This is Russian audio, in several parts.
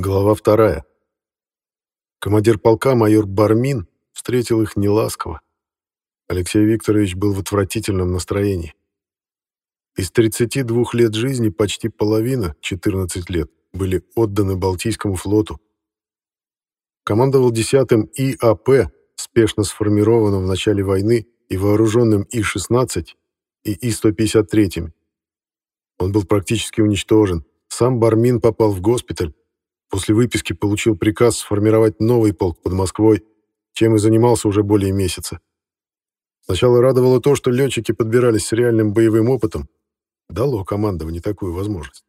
Глава вторая. Командир полка майор Бармин встретил их неласково. Алексей Викторович был в отвратительном настроении. Из 32 лет жизни почти половина, 14 лет, были отданы Балтийскому флоту. Командовал 10-м ИАП, спешно сформированным в начале войны, и вооруженным И-16 и И-153. Он был практически уничтожен. Сам Бармин попал в госпиталь. После выписки получил приказ сформировать новый полк под Москвой, чем и занимался уже более месяца. Сначала радовало то, что летчики подбирались с реальным боевым опытом. Дало командованию такую возможность.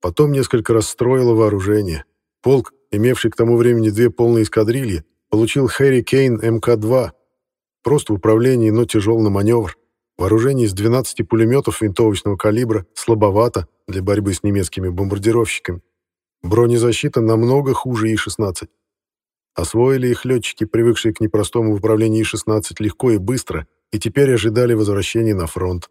Потом несколько раз строило вооружение. Полк, имевший к тому времени две полные эскадрильи, получил Хэри Кейн МК-2. Просто управление, но тяжел на маневр. Вооружение из 12 пулеметов винтовочного калибра слабовато для борьбы с немецкими бомбардировщиками. Бронезащита намного хуже И-16. Освоили их летчики, привыкшие к непростому управлению И-16 легко и быстро, и теперь ожидали возвращения на фронт.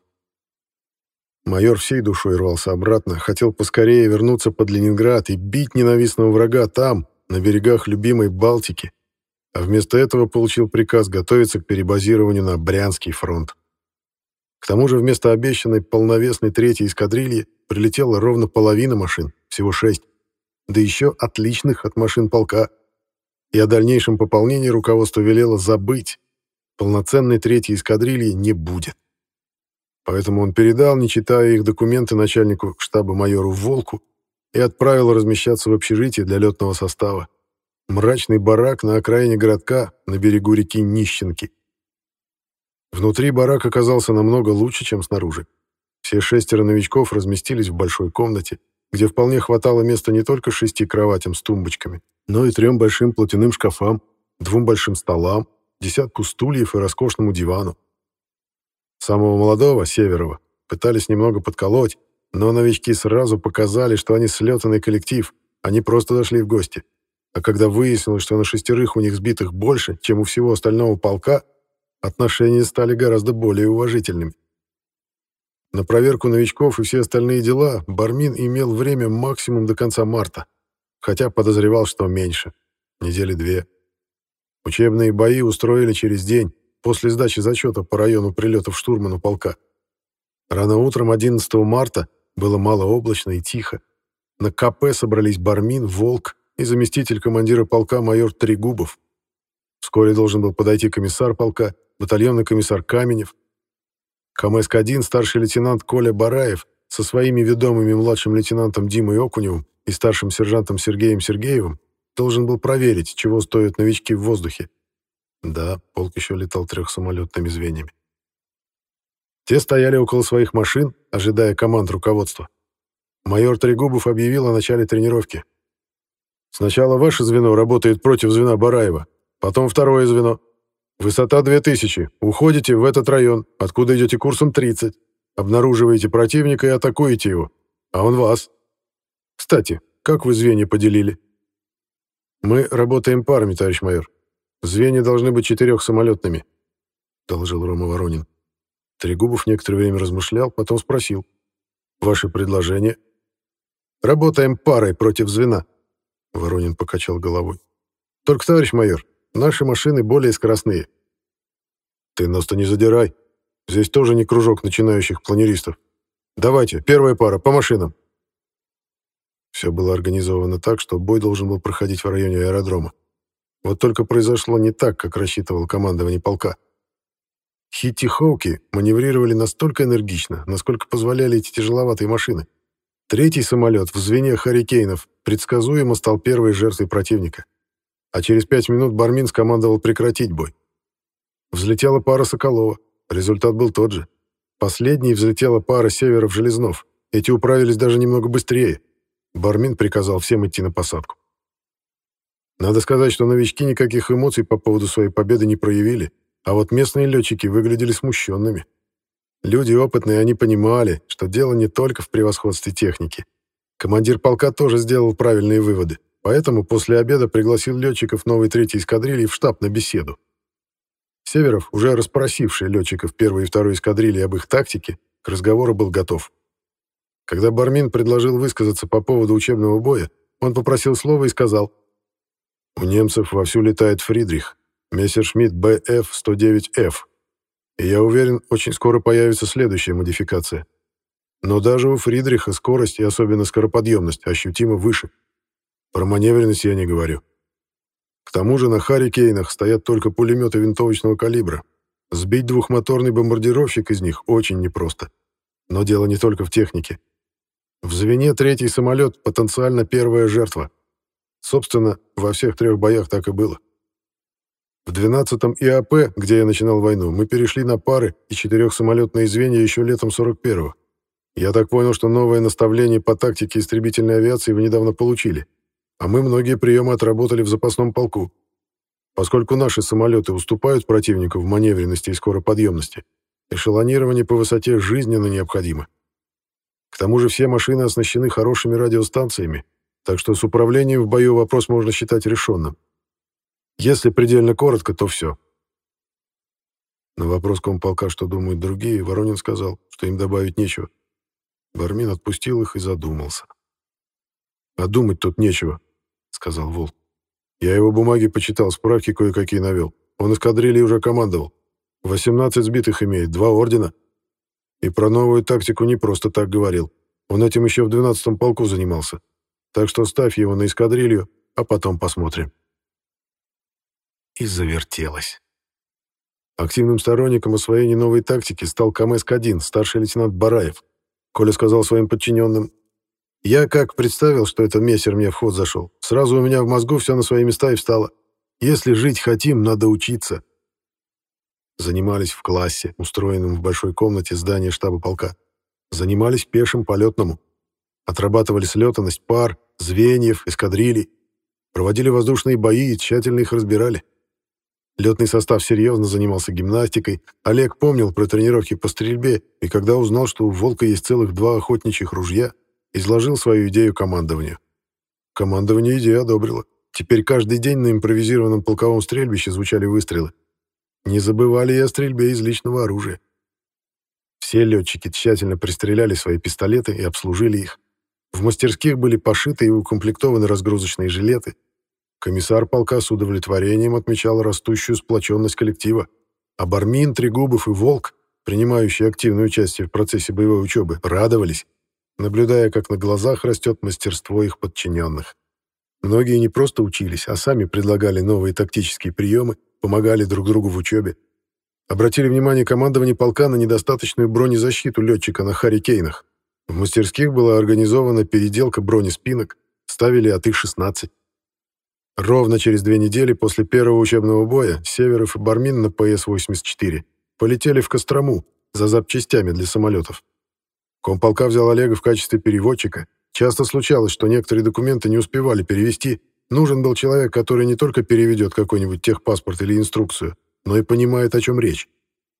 Майор всей душой рвался обратно, хотел поскорее вернуться под Ленинград и бить ненавистного врага там, на берегах любимой Балтики, а вместо этого получил приказ готовиться к перебазированию на Брянский фронт. К тому же вместо обещанной полновесной третьей эскадрильи прилетела ровно половина машин, всего шесть, да еще отличных от машин полка. И о дальнейшем пополнении руководство велело забыть. Полноценной третьей эскадрильи не будет. Поэтому он передал, не читая их документы начальнику штаба майору Волку и отправил размещаться в общежитии для летного состава. Мрачный барак на окраине городка на берегу реки Нищенки. Внутри барак оказался намного лучше, чем снаружи. Все шестеро новичков разместились в большой комнате, где вполне хватало места не только шести кроватям с тумбочками, но и трем большим платяным шкафам, двум большим столам, десятку стульев и роскошному дивану. Самого молодого, Северова, пытались немного подколоть, но новички сразу показали, что они слетанный коллектив, они просто дошли в гости. А когда выяснилось, что на шестерых у них сбитых больше, чем у всего остального полка, отношения стали гораздо более уважительными. На проверку новичков и все остальные дела Бармин имел время максимум до конца марта, хотя подозревал, что меньше, недели две. Учебные бои устроили через день, после сдачи зачета по району прилетов штурману полка. Рано утром 11 марта было малооблачно и тихо. На КП собрались Бармин, Волк и заместитель командира полка майор Трегубов. Вскоре должен был подойти комиссар полка, батальонный комиссар Каменев. КМСК-1 старший лейтенант Коля Бараев со своими ведомыми младшим лейтенантом Димой Окуневым и старшим сержантом Сергеем Сергеевым должен был проверить, чего стоят новички в воздухе. Да, полк еще летал трехсамолетными звеньями. Те стояли около своих машин, ожидая команд руководства. Майор Трегубов объявил о начале тренировки. «Сначала ваше звено работает против звена Бараева, потом второе звено. Высота 2000, уходите в этот район, откуда идете курсом 30. Обнаруживаете противника и атакуете его, а он вас. Кстати, как вы звенья поделили?» «Мы работаем парами, товарищ майор. Звенья должны быть четырехсамолетными», — доложил Рома Воронин. Трегубов некоторое время размышлял, потом спросил. «Ваше предложение?» «Работаем парой против звена», — Воронин покачал головой. «Только, товарищ майор, наши машины более скоростные». «Ты нас-то не задирай. Здесь тоже не кружок начинающих планеристов. Давайте, первая пара, по машинам». Все было организовано так, что бой должен был проходить в районе аэродрома. Вот только произошло не так, как рассчитывал командование полка. Хитти-хоуки маневрировали настолько энергично, насколько позволяли эти тяжеловатые машины. Третий самолет в звене «Харрикейнов» предсказуемо стал первой жертвой противника. А через пять минут Бармин скомандовал прекратить бой. Взлетела пара Соколова. Результат был тот же. Последней взлетела пара Северов-Железнов. Эти управились даже немного быстрее. Бармин приказал всем идти на посадку. Надо сказать, что новички никаких эмоций по поводу своей победы не проявили, а вот местные летчики выглядели смущенными. Люди опытные, они понимали, что дело не только в превосходстве техники. Командир полка тоже сделал правильные выводы, поэтому после обеда пригласил летчиков новой третьей эскадрильи в штаб на беседу. Северов, уже расспросивший летчиков первой и второй эскадрильи об их тактике, к разговору был готов. Когда Бармин предложил высказаться по поводу учебного боя, Он попросил слова и сказал. «У немцев вовсю летает Фридрих, Мессершмитт БФ-109Ф. И я уверен, очень скоро появится следующая модификация. Но даже у Фридриха скорость и особенно скороподъемность ощутимо выше. Про маневренность я не говорю. К тому же на «Харрикейнах» стоят только пулеметы винтовочного калибра. Сбить двухмоторный бомбардировщик из них очень непросто. Но дело не только в технике. В звене третий самолет — потенциально первая жертва. Собственно, во всех трех боях так и было. В 12-м ИАП, где я начинал войну, мы перешли на пары и четырехсамолетные звенья еще летом 41-го. Я так понял, что новое наставление по тактике истребительной авиации вы недавно получили, а мы многие приемы отработали в запасном полку. Поскольку наши самолеты уступают противнику в маневренности и скороподъемности, эшелонирование по высоте жизненно необходимо. К тому же все машины оснащены хорошими радиостанциями, так что с управлением в бою вопрос можно считать решенным. Если предельно коротко, то все. На вопрос комполка, что думают другие, Воронин сказал, что им добавить нечего. Бармин отпустил их и задумался. «А думать тут нечего», — сказал Волк. «Я его бумаги почитал, справки кое-какие навел. Он эскадрильей уже командовал. 18 сбитых имеет, два ордена. И про новую тактику не просто так говорил. Он этим еще в 12-м полку занимался. Так что ставь его на эскадрилью, а потом посмотрим». И завертелось. Активным сторонником освоения новой тактики стал КМСК-1, старший лейтенант Бараев. Коля сказал своим подчиненным. «Я как представил, что этот мессер мне в ход зашел, сразу у меня в мозгу все на свои места и встало. Если жить хотим, надо учиться». Занимались в классе, устроенном в большой комнате здания штаба полка. Занимались пешим полетному. Отрабатывали слетанность пар, звеньев, эскадрилей. Проводили воздушные бои и тщательно их разбирали. Летный состав серьезно занимался гимнастикой. Олег помнил про тренировки по стрельбе, и когда узнал, что у «Волка» есть целых два охотничьих ружья, изложил свою идею командованию. Командование идею одобрило. Теперь каждый день на импровизированном полковом стрельбище звучали выстрелы. Не забывали и о стрельбе из личного оружия. Все летчики тщательно пристреляли свои пистолеты и обслужили их. В мастерских были пошиты и укомплектованы разгрузочные жилеты, Комиссар полка с удовлетворением отмечал растущую сплоченность коллектива, а Бармин, Трегубов и Волк, принимающие активное участие в процессе боевой учебы, радовались, наблюдая, как на глазах растет мастерство их подчиненных. Многие не просто учились, а сами предлагали новые тактические приемы, помогали друг другу в учебе. Обратили внимание командование полка на недостаточную бронезащиту летчика на «Харрикейнах». В мастерских была организована переделка бронеспинок, ставили от их-16. Ровно через две недели после первого учебного боя Северов и Бармин на ПС-84 полетели в Кострому за запчастями для самолетов. Комполка взял Олега в качестве переводчика. Часто случалось, что некоторые документы не успевали перевести. Нужен был человек, который не только переведет какой-нибудь техпаспорт или инструкцию, но и понимает, о чем речь.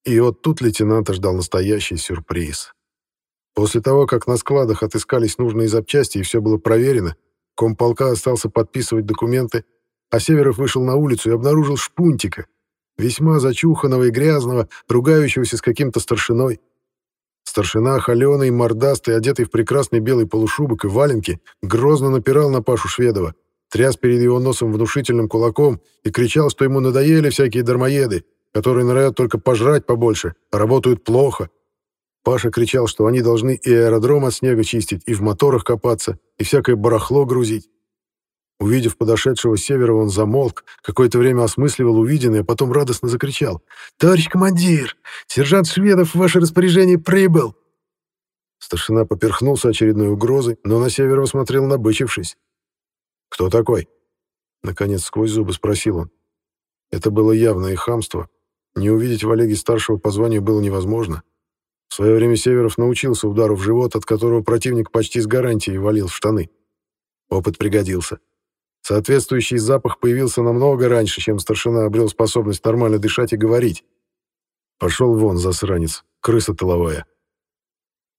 И вот тут лейтенанта ждал настоящий сюрприз. После того, как на складах отыскались нужные запчасти и все было проверено, Комполка остался подписывать документы, а Северов вышел на улицу и обнаружил шпунтика, весьма зачуханного и грязного, ругающегося с каким-то старшиной. Старшина, холеный, мордастый, одетый в прекрасный белый полушубок и валенки, грозно напирал на Пашу Шведова, тряс перед его носом внушительным кулаком и кричал, что ему надоели всякие дармоеды, которые норовят только пожрать побольше, а работают плохо, Паша кричал, что они должны и аэродром от снега чистить, и в моторах копаться, и всякое барахло грузить. Увидев подошедшего севера, он замолк, какое-то время осмысливал увиденное, а потом радостно закричал. «Товарищ командир! Сержант Шведов в ваше распоряжение прибыл!» Старшина поперхнулся очередной угрозой, но на Северова смотрел набычившись. «Кто такой?» Наконец, сквозь зубы спросил он. Это было явное хамство. Не увидеть в Олеге старшего по званию было невозможно. В свое время Северов научился удару в живот, от которого противник почти с гарантией валил в штаны. Опыт пригодился. Соответствующий запах появился намного раньше, чем старшина обрел способность нормально дышать и говорить. Пошел вон, засранец, крыса тыловая.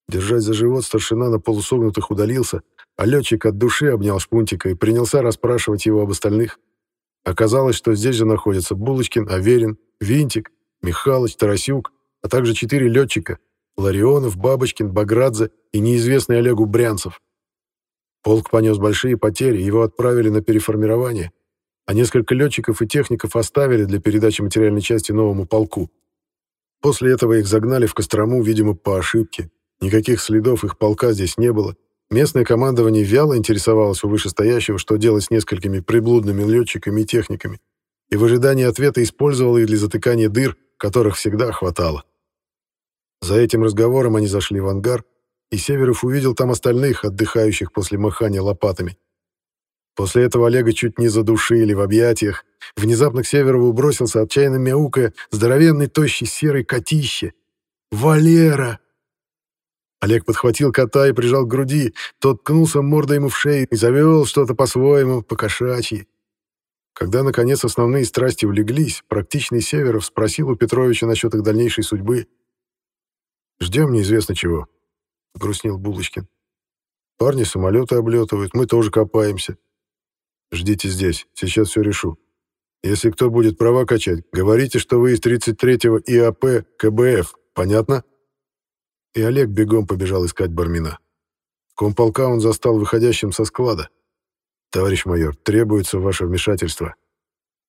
Держась за живот, старшина на полусогнутых удалился, а летчик от души обнял Шпунтика и принялся расспрашивать его об остальных. Оказалось, что здесь же находятся Булочкин, Аверин, Винтик, Михалыч, Тарасюк, а также четыре летчика, Ларионов, Бабочкин, Баградзе и неизвестный Олегу Брянцев. Полк понес большие потери, его отправили на переформирование, а несколько летчиков и техников оставили для передачи материальной части новому полку. После этого их загнали в Кострому, видимо, по ошибке. Никаких следов их полка здесь не было. Местное командование вяло интересовалось у вышестоящего, что делать с несколькими приблудными летчиками и техниками, и в ожидании ответа использовало их для затыкания дыр, которых всегда хватало. За этим разговором они зашли в ангар, и Северов увидел там остальных, отдыхающих после махания лопатами. После этого Олега чуть не задушили в объятиях. Внезапно к Северову бросился отчаянно мяукая здоровенный тощий серый котище. «Валера!» Олег подхватил кота и прижал к груди. Тот ткнулся мордой ему в шею и завел что-то по-своему, по-кошачьи. Когда, наконец, основные страсти улеглись, практичный Северов спросил у Петровича насчет их дальнейшей судьбы. «Ждем неизвестно чего», — грустнил Булочкин. «Парни самолеты облетывают, мы тоже копаемся. Ждите здесь, сейчас все решу. Если кто будет права качать, говорите, что вы из 33-го ИАП КБФ, понятно?» И Олег бегом побежал искать Бармина. Комполка он застал выходящим со склада. «Товарищ майор, требуется ваше вмешательство».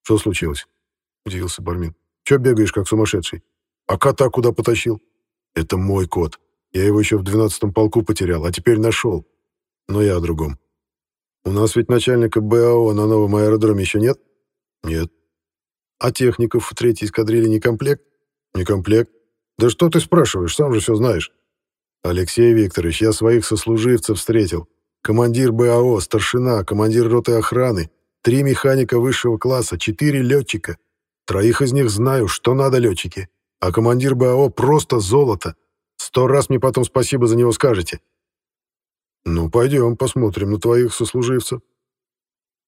«Что случилось?» — удивился Бармин. «Че бегаешь, как сумасшедший? А кота куда потащил?» «Это мой кот. Я его еще в 12-м полку потерял, а теперь нашел. Но я о другом. У нас ведь начальника БАО на новом аэродроме еще нет? Нет. А техников в третьей эскадрилье не комплект? Не комплект. Да что ты спрашиваешь, сам же все знаешь. Алексей Викторович, я своих сослуживцев встретил. Командир БАО, старшина, командир роты охраны, три механика высшего класса, четыре летчика. Троих из них знаю, что надо летчики. А командир БАО просто золото. Сто раз мне потом спасибо за него скажете. «Ну, пойдем, посмотрим на твоих сослуживцев».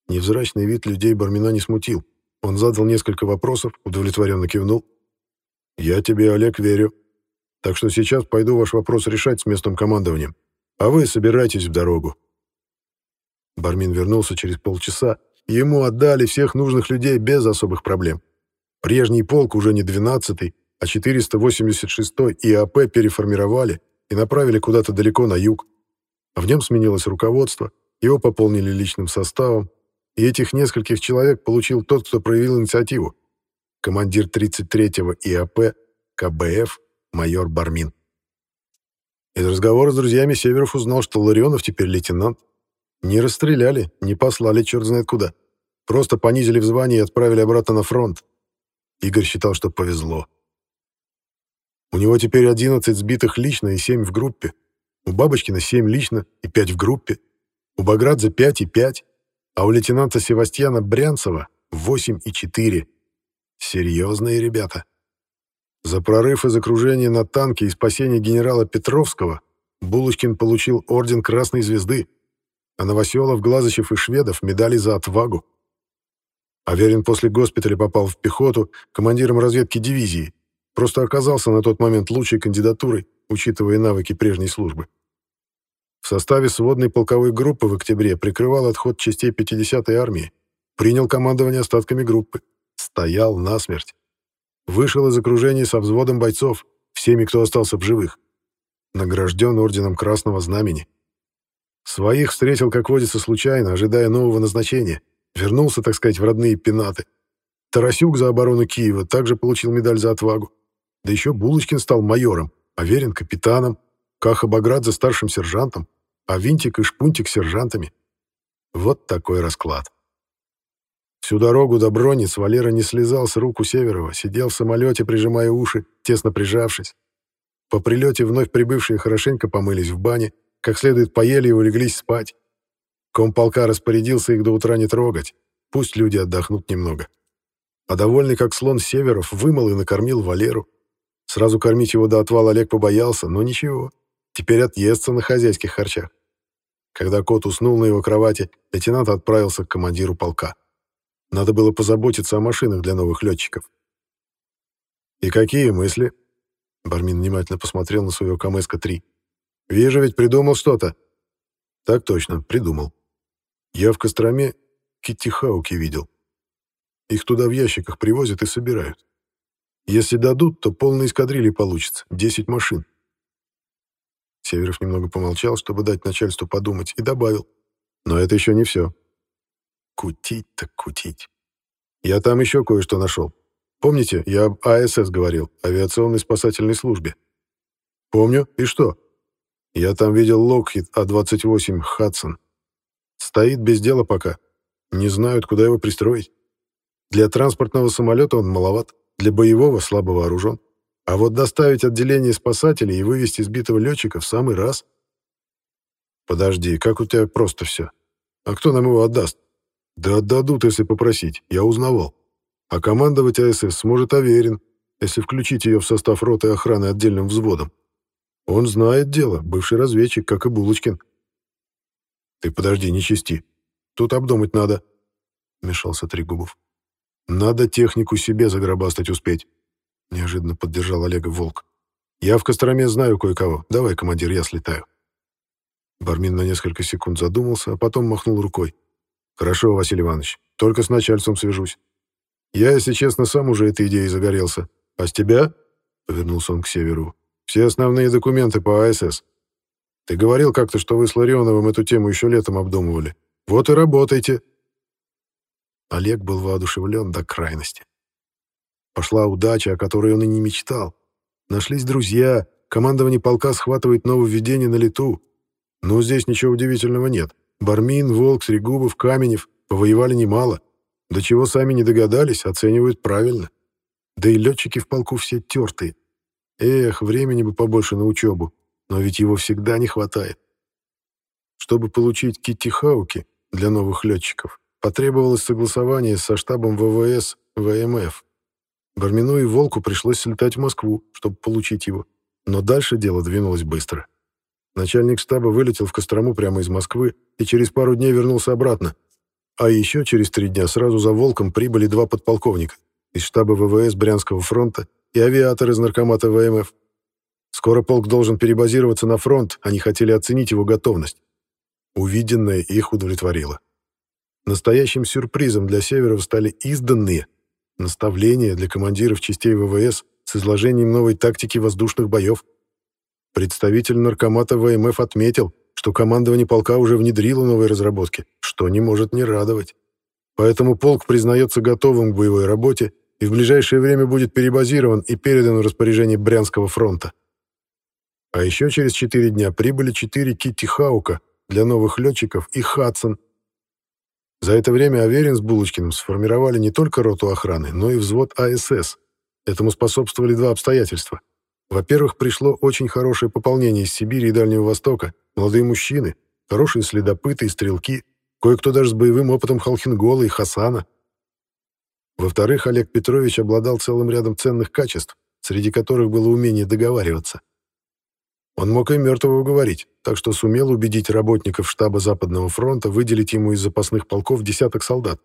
Невзрачный вид людей Бармина не смутил. Он задал несколько вопросов, удовлетворенно кивнул. «Я тебе, Олег, верю. Так что сейчас пойду ваш вопрос решать с местным командованием. А вы собирайтесь в дорогу». Бармин вернулся через полчаса. Ему отдали всех нужных людей без особых проблем. Прежний полк уже не 12-й, а 486-й ИАП переформировали и направили куда-то далеко на юг. В нем сменилось руководство, его пополнили личным составом, и этих нескольких человек получил тот, кто проявил инициативу. Командир 33-го ИАП КБФ майор Бармин. Из разговора с друзьями Северов узнал, что Ларионов теперь лейтенант. Не расстреляли, не послали черт знает куда. Просто понизили в звании и отправили обратно на фронт. Игорь считал, что повезло. У него теперь 11 сбитых лично и 7 в группе. У Бабочкина семь лично и пять в группе. У Баградзе пять и пять, а у лейтенанта Севастьяна Брянцева восемь и четыре. Серьезные ребята. За прорыв из окружения на танке и спасение генерала Петровского Булочкин получил орден Красной Звезды, а Новоселов, Глазычев и Шведов медали за отвагу. Аверин после госпиталя попал в пехоту командиром разведки дивизии, просто оказался на тот момент лучшей кандидатурой, учитывая навыки прежней службы. В составе сводной полковой группы в октябре прикрывал отход частей 50-й армии, принял командование остатками группы, стоял насмерть. Вышел из окружения со взводом бойцов, всеми, кто остался в живых. Награжден орденом Красного Знамени. Своих встретил, как водится, случайно, ожидая нового назначения. Вернулся, так сказать, в родные пенаты. Тарасюк за оборону Киева также получил медаль за отвагу. Да еще Булочкин стал майором. Аверин — капитаном, Каха Баградзе — старшим сержантом, а Винтик и Шпунтик — сержантами. Вот такой расклад. Всю дорогу до Бронниц Валера не слезал с рук у Северова, сидел в самолете, прижимая уши, тесно прижавшись. По прилете вновь прибывшие хорошенько помылись в бане, как следует поели и улеглись спать. Комполка распорядился их до утра не трогать, пусть люди отдохнут немного. А довольный как слон Северов вымыл и накормил Валеру, Сразу кормить его до отвала Олег побоялся, но ничего, теперь отъестся на хозяйских харчах. Когда кот уснул на его кровати, лейтенант отправился к командиру полка. Надо было позаботиться о машинах для новых летчиков. «И какие мысли?» Бармин внимательно посмотрел на своего КМСК-3. «Вижу, ведь придумал что-то». «Так точно, придумал. Я в Костроме Киттихауки видел. Их туда в ящиках привозят и собирают. Если дадут, то полная эскадрилья получится, 10 машин. Северов немного помолчал, чтобы дать начальству подумать, и добавил. Но это еще не все. Кутить так кутить. Я там еще кое-что нашел. Помните, я об АСС говорил, авиационной спасательной службе? Помню. И что? Я там видел Локхит А-28 Хадсон. Стоит без дела пока. Не знают, куда его пристроить. Для транспортного самолета он маловат, для боевого слабо вооружен. А вот доставить отделение спасателей и вывести сбитого летчика в самый раз. Подожди, как у тебя просто все? А кто нам его отдаст? Да отдадут, если попросить, я узнавал. А командовать АСС сможет Аверин, если включить ее в состав роты охраны отдельным взводом. Он знает дело, бывший разведчик, как и Булочкин. Ты подожди, не чисти. Тут обдумать надо, — вмешался Трегубов. Надо технику себе загробастать успеть, — неожиданно поддержал Олега Волк. Я в Костроме знаю кое-кого. Давай, командир, я слетаю. Бармин на несколько секунд задумался, а потом махнул рукой. «Хорошо, Василий Иванович, только с начальством свяжусь. Я, если честно, сам уже этой идеей загорелся. А с тебя?» — повернулся он к северу. «Все основные документы по АСС. Ты говорил как-то, что вы с Ларионовым эту тему еще летом обдумывали. Вот и работайте». Олег был воодушевлен до крайности. Пошла удача, о которой он и не мечтал. Нашлись друзья, командование полка схватывает нововведение на лету. Но здесь ничего удивительного нет. Бармин, Волк, Срегубов, Каменев повоевали немало. До чего сами не догадались, оценивают правильно. Да и летчики в полку все тертые. Эх, времени бы побольше на учебу, но ведь его всегда не хватает. Чтобы получить Китти-Хауки для новых летчиков, потребовалось согласование со штабом ВВС ВМФ. Бармину и Волку пришлось слетать в Москву, чтобы получить его. Но дальше дело двинулось быстро. Начальник штаба вылетел в Кострому прямо из Москвы и через пару дней вернулся обратно. А еще через три дня сразу за «Волком» прибыли два подполковника из штаба ВВС Брянского фронта и авиатор из наркомата ВМФ. Скоро полк должен перебазироваться на фронт, они хотели оценить его готовность. Увиденное их удовлетворило. Настоящим сюрпризом для Северов стали изданные наставления для командиров частей ВВС с изложением новой тактики воздушных боев. Представитель наркомата ВМФ отметил, что командование полка уже внедрило новые разработки, что не может не радовать. Поэтому полк признается готовым к боевой работе и в ближайшее время будет перебазирован и передан в распоряжение Брянского фронта. А еще через четыре дня прибыли четыре Китти Хаука для новых летчиков и Хадсон. За это время Аверин с Булочкиным сформировали не только роту охраны, но и взвод АСС. Этому способствовали два обстоятельства. Во-первых, пришло очень хорошее пополнение из Сибири и Дальнего Востока, молодые мужчины, хорошие следопыты и стрелки, кое-кто даже с боевым опытом Халхингола и Хасана. Во-вторых, Олег Петрович обладал целым рядом ценных качеств, среди которых было умение договариваться. Он мог и мертвого уговорить, так что сумел убедить работников штаба Западного фронта выделить ему из запасных полков десяток солдат.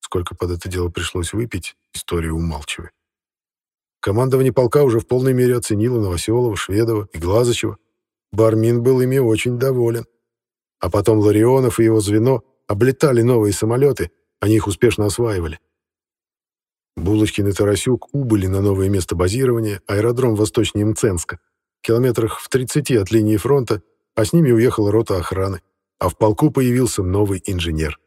Сколько под это дело пришлось выпить, историю умалчивает. Командование полка уже в полной мере оценило Новоселова, Шведова и Глазычева. Бармин был ими очень доволен. А потом Ларионов и его звено облетали новые самолеты, они их успешно осваивали. Булочкин и Тарасюк убыли на новое место базирования, аэродром восточнее Мценска, километрах в 30 от линии фронта, а с ними уехала рота охраны, а в полку появился новый инженер.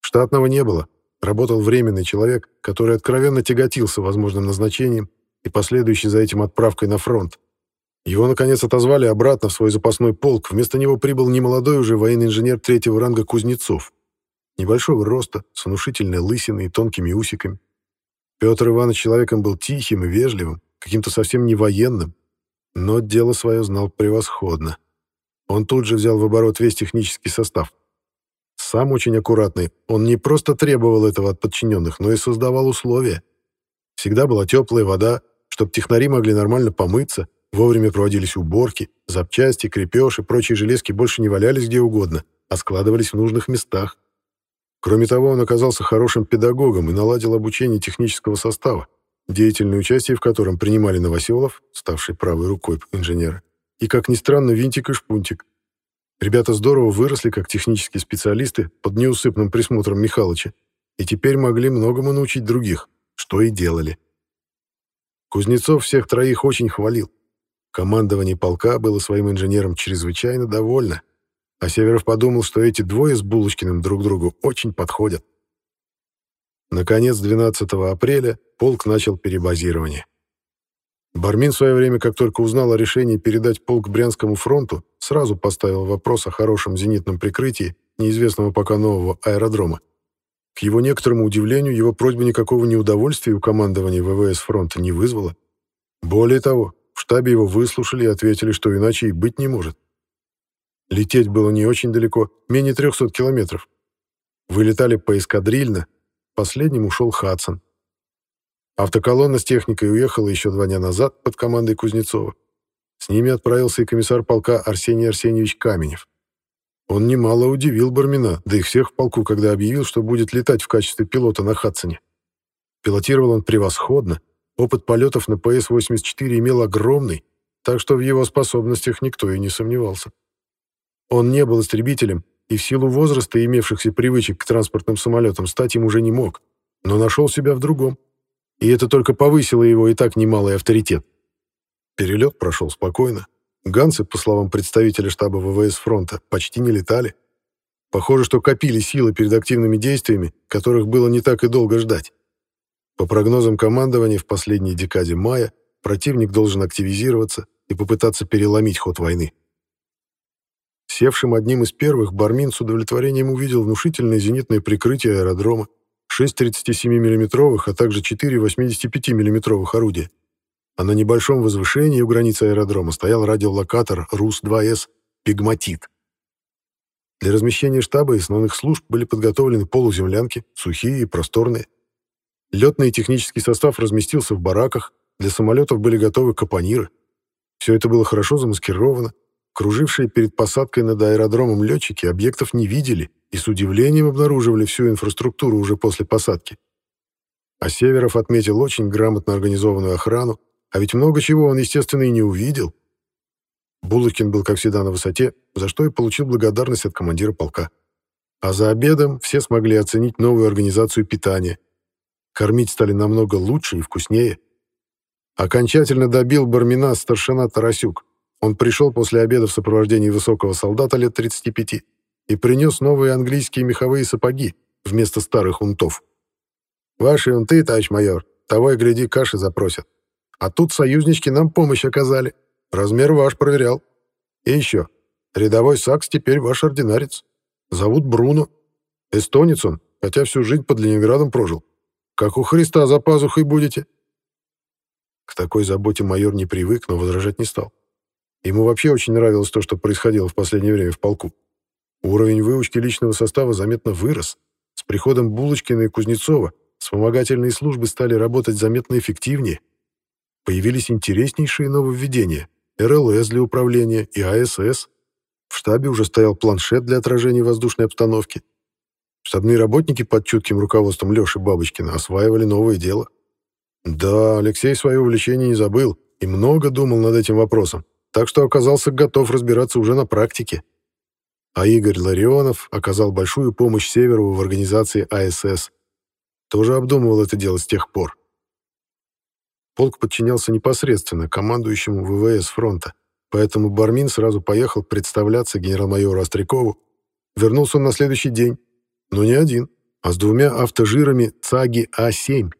Штатного не было, работал временный человек, который откровенно тяготился возможным назначением и последующей за этим отправкой на фронт. Его, наконец, отозвали обратно в свой запасной полк. Вместо него прибыл немолодой уже военный инженер третьего ранга Кузнецов. Небольшого роста, с внушительной лысиной и тонкими усиками. Петр Иванович человеком был тихим и вежливым, каким-то совсем не военным, но дело свое знал превосходно. Он тут же взял в оборот весь технический состав. Сам очень аккуратный, он не просто требовал этого от подчиненных, но и создавал условия. Всегда была теплая вода, чтобы технари могли нормально помыться, вовремя проводились уборки, запчасти, крепеж и прочие железки больше не валялись где угодно, а складывались в нужных местах. Кроме того, он оказался хорошим педагогом и наладил обучение технического состава, деятельное участие в котором принимали Новоселов, ставший правой рукой инженера, и, как ни странно, Винтик и Шпунтик, Ребята здорово выросли как технические специалисты под неусыпным присмотром Михалыча и теперь могли многому научить других, что и делали. Кузнецов всех троих очень хвалил. Командование полка было своим инженером чрезвычайно довольно. а Северов подумал, что эти двое с Булочкиным друг другу очень подходят. Наконец, 12 апреля полк начал перебазирование. Бармин в свое время, как только узнал о решении передать полк Брянскому фронту, сразу поставил вопрос о хорошем зенитном прикрытии неизвестного пока нового аэродрома. К его некоторому удивлению, его просьба никакого неудовольствия у командования ВВС фронта не вызвала. Более того, в штабе его выслушали и ответили, что иначе и быть не может. Лететь было не очень далеко, менее 300 километров. Вылетали поэскадрильно, последним ушел Хадсон. Автоколонна с техникой уехала еще два дня назад под командой Кузнецова. С ними отправился и комиссар полка Арсений Арсеньевич Каменев. Он немало удивил Бармина, да и всех в полку, когда объявил, что будет летать в качестве пилота на Хадсоне. Пилотировал он превосходно, опыт полетов на ПС-84 имел огромный, так что в его способностях никто и не сомневался. Он не был истребителем, и в силу возраста и имевшихся привычек к транспортным самолетам стать им уже не мог, но нашел себя в другом. И это только повысило его и так немалый авторитет. Перелет прошел спокойно. Ганцы, по словам представителя штаба ВВС фронта, почти не летали. Похоже, что копили силы перед активными действиями, которых было не так и долго ждать. По прогнозам командования, в последней декаде мая противник должен активизироваться и попытаться переломить ход войны. Севшим одним из первых, Бармин с удовлетворением увидел внушительное зенитное прикрытие аэродрома, 6 37 миллиметровых, а также 4 85 миллиметровых орудия. А на небольшом возвышении у границы аэродрома стоял радиолокатор РУС-2С «Пигматит». Для размещения штаба и основных служб были подготовлены полуземлянки, сухие и просторные. Летный и технический состав разместился в бараках, для самолетов были готовы капониры. Все это было хорошо замаскировано, Кружившие перед посадкой над аэродромом летчики объектов не видели и с удивлением обнаруживали всю инфраструктуру уже после посадки. А Северов отметил очень грамотно организованную охрану, а ведь много чего он, естественно, и не увидел. Булыкин был, как всегда, на высоте, за что и получил благодарность от командира полка. А за обедом все смогли оценить новую организацию питания. Кормить стали намного лучше и вкуснее. Окончательно добил Бармина старшина Тарасюк. Он пришел после обеда в сопровождении высокого солдата лет 35 и принес новые английские меховые сапоги вместо старых унтов. «Ваши унты, товарищ майор, того и гляди, каши запросят. А тут союзнички нам помощь оказали. Размер ваш проверял. И еще, рядовой Сакс теперь ваш ординарец. Зовут Бруно. Эстонец он, хотя всю жизнь под Ленинградом прожил. Как у Христа за пазухой будете». К такой заботе майор не привык, но возражать не стал. Ему вообще очень нравилось то, что происходило в последнее время в полку. Уровень выучки личного состава заметно вырос. С приходом Булочкина и Кузнецова вспомогательные службы стали работать заметно эффективнее. Появились интереснейшие нововведения — РЛС для управления и АСС. В штабе уже стоял планшет для отражения воздушной обстановки. Штабные работники под чутким руководством Лёши Бабочкина осваивали новое дело. Да, Алексей свое увлечение не забыл и много думал над этим вопросом так что оказался готов разбираться уже на практике. А Игорь Ларионов оказал большую помощь Северу в организации АСС. Тоже обдумывал это дело с тех пор. Полк подчинялся непосредственно командующему ВВС фронта, поэтому Бармин сразу поехал представляться генерал-майору Острякову. Вернулся он на следующий день, но не один, а с двумя автожирами ЦАГИ А7.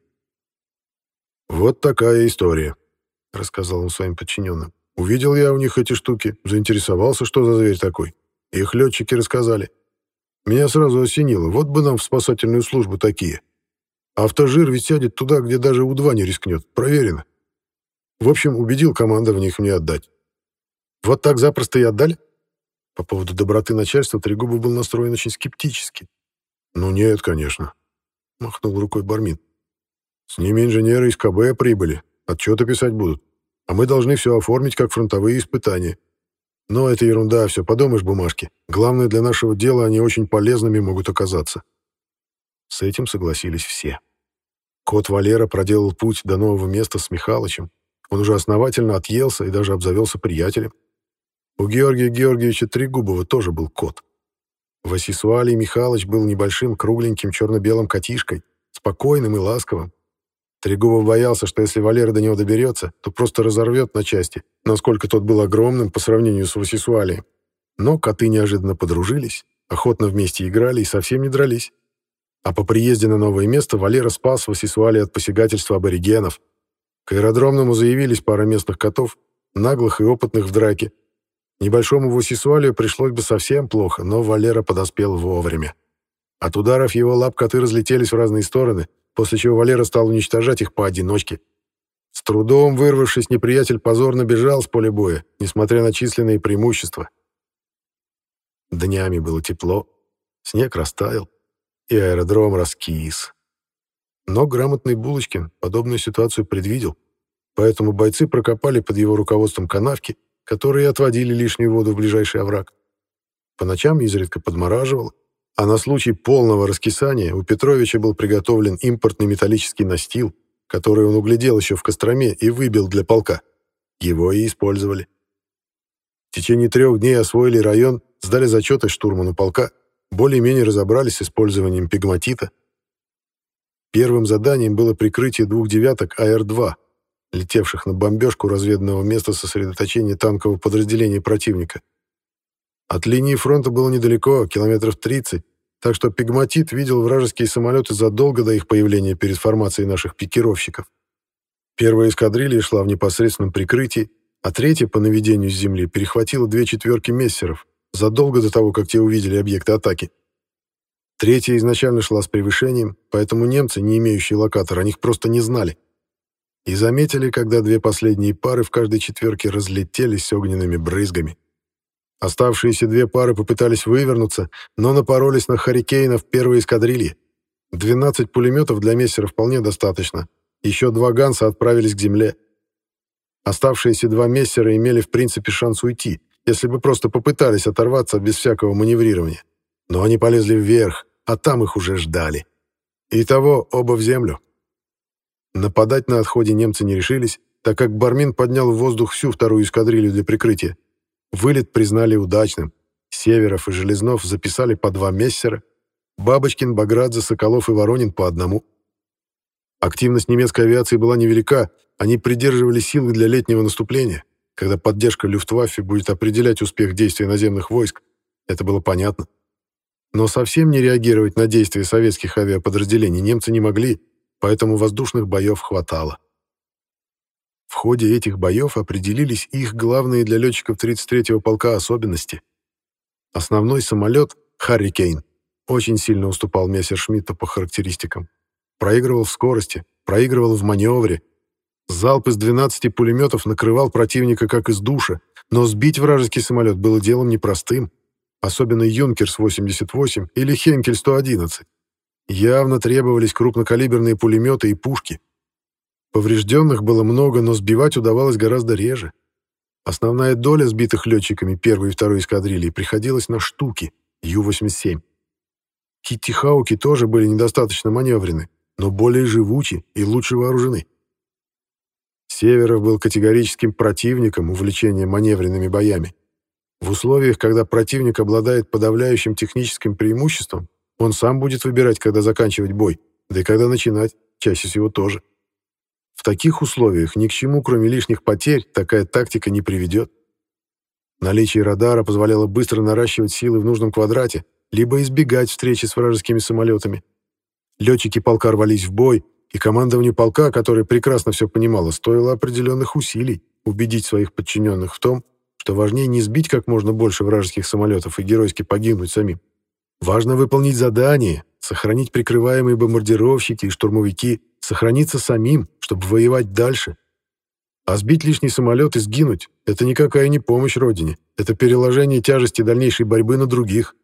«Вот такая история», — рассказал он своим подчиненным. Увидел я у них эти штуки, заинтересовался, что за зверь такой. Их летчики рассказали. Меня сразу осенило, вот бы нам в спасательную службу такие. Автожир ведь сядет туда, где даже У-2 не рискнет, проверено. В общем, убедил командование их мне отдать. Вот так запросто и отдали? По поводу доброты начальства Трегубов был настроен очень скептически. «Ну нет, конечно», — махнул рукой Бармин. «С ними инженеры из КБ прибыли, отчеты писать будут а мы должны все оформить как фронтовые испытания. Но это ерунда, все, подумаешь, бумажки. Главное, для нашего дела они очень полезными могут оказаться. С этим согласились все. Кот Валера проделал путь до нового места с Михалычем. Он уже основательно отъелся и даже обзавелся приятелем. У Георгия Георгиевича Трегубова тоже был кот. Васисуалий Михалыч был небольшим кругленьким черно-белым котишкой, спокойным и ласковым, Трегубов боялся, что если Валера до него доберется, то просто разорвет на части, насколько тот был огромным по сравнению с Васисуалием. Но коты неожиданно подружились, охотно вместе играли и совсем не дрались. А по приезде на новое место Валера спас Васисуали от посягательства аборигенов. К аэродромному заявились пара местных котов, наглых и опытных в драке. Небольшому Васисуалию пришлось бы совсем плохо, но Валера подоспел вовремя. От ударов его лап коты разлетелись в разные стороны, после чего Валера стал уничтожать их поодиночке. С трудом вырвавшись, неприятель позорно бежал с поля боя, несмотря на численные преимущества. Днями было тепло, снег растаял, и аэродром раскис. Но грамотный Булочкин подобную ситуацию предвидел, поэтому бойцы прокопали под его руководством канавки, которые отводили лишнюю воду в ближайший овраг. По ночам изредка подмораживало, а на случай полного раскисания у Петровича был приготовлен импортный металлический настил, который он углядел еще в Костроме и выбил для полка. Его и использовали. В течение трех дней освоили район, сдали зачеты штурману полка, более-менее разобрались с использованием пигматита. Первым заданием было прикрытие двух девяток АР-2, летевших на бомбежку разведанного места сосредоточения танкового подразделения противника. От линии фронта было недалеко, километров 30, так что пигматит видел вражеские самолеты задолго до их появления перед формацией наших пикировщиков. Первая эскадрилья шла в непосредственном прикрытии, а третья по наведению с земли перехватила две четверки мессеров, задолго до того, как те увидели объекты атаки. Третья изначально шла с превышением, поэтому немцы, не имеющие локатора, о них просто не знали. И заметили, когда две последние пары в каждой четверке разлетелись огненными брызгами. Оставшиеся две пары попытались вывернуться, но напоролись на «Харикейнов» первой эскадрильи. 12 пулеметов для мессера вполне достаточно. Еще два «Ганса» отправились к земле. Оставшиеся два мессера имели в принципе шанс уйти, если бы просто попытались оторваться без всякого маневрирования. Но они полезли вверх, а там их уже ждали. Итого оба в землю. Нападать на отходе немцы не решились, так как Бармин поднял в воздух всю вторую эскадрилью для прикрытия. Вылет признали удачным. Северов и Железнов записали по два мессера, Бабочкин, Баградзе, Соколов и Воронин по одному. Активность немецкой авиации была невелика, они придерживали силы для летнего наступления, когда поддержка Люфтваффе будет определять успех действий наземных войск. Это было понятно. Но совсем не реагировать на действия советских авиаподразделений немцы не могли, поэтому воздушных боев хватало. В ходе этих боев определились их главные для летчиков 33-го полка особенности. Основной самолет «Харрикейн» очень сильно уступал Мессершмитту по характеристикам. Проигрывал в скорости, проигрывал в маневре. Залп из 12 пулеметов накрывал противника как из душа, но сбить вражеский самолет было делом непростым, особенно «Юнкерс-88» или «Хенкель-111». Явно требовались крупнокалиберные пулеметы и пушки, Поврежденных было много, но сбивать удавалось гораздо реже. Основная доля сбитых летчиками первой и второй эскадрильи приходилась на штуки Ю-87. Китти-хауки тоже были недостаточно маневрены, но более живучи и лучше вооружены. Северов был категорическим противником увлечения маневренными боями. В условиях, когда противник обладает подавляющим техническим преимуществом, он сам будет выбирать, когда заканчивать бой, да и когда начинать, чаще всего тоже. В таких условиях ни к чему, кроме лишних потерь, такая тактика не приведет. Наличие радара позволяло быстро наращивать силы в нужном квадрате, либо избегать встречи с вражескими самолетами. Летчики полка рвались в бой, и командованию полка, которое прекрасно все понимало, стоило определенных усилий убедить своих подчиненных в том, что важнее не сбить как можно больше вражеских самолетов и геройски погибнуть самим. Важно выполнить задание, сохранить прикрываемые бомбардировщики и штурмовики, сохраниться самим, чтобы воевать дальше. А сбить лишний самолет и сгинуть — это никакая не помощь Родине, это переложение тяжести дальнейшей борьбы на других.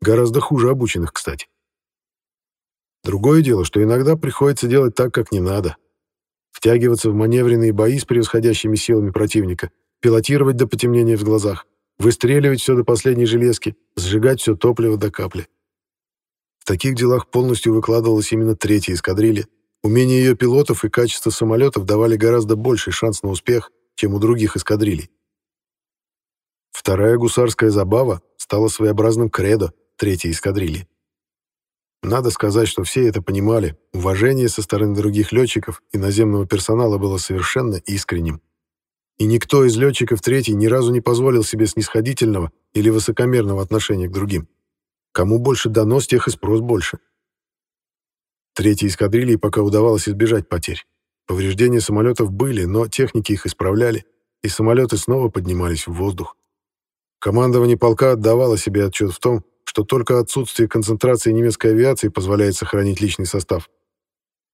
Гораздо хуже обученных, кстати. Другое дело, что иногда приходится делать так, как не надо. Втягиваться в маневренные бои с превосходящими силами противника, пилотировать до потемнения в глазах, выстреливать все до последней железки, сжигать все топливо до капли. В таких делах полностью выкладывалась именно третья эскадрилья. Умение ее пилотов и качество самолетов давали гораздо больший шанс на успех, чем у других эскадрилей. Вторая гусарская забава стала своеобразным кредо третьей эскадрильи. Надо сказать, что все это понимали, уважение со стороны других летчиков и наземного персонала было совершенно искренним. И никто из летчиков третий ни разу не позволил себе снисходительного или высокомерного отношения к другим. Кому больше донос, тех и спрос больше. Третьей эскадрильи пока удавалось избежать потерь. Повреждения самолетов были, но техники их исправляли, и самолеты снова поднимались в воздух. Командование полка отдавало себе отчет в том, что только отсутствие концентрации немецкой авиации позволяет сохранить личный состав.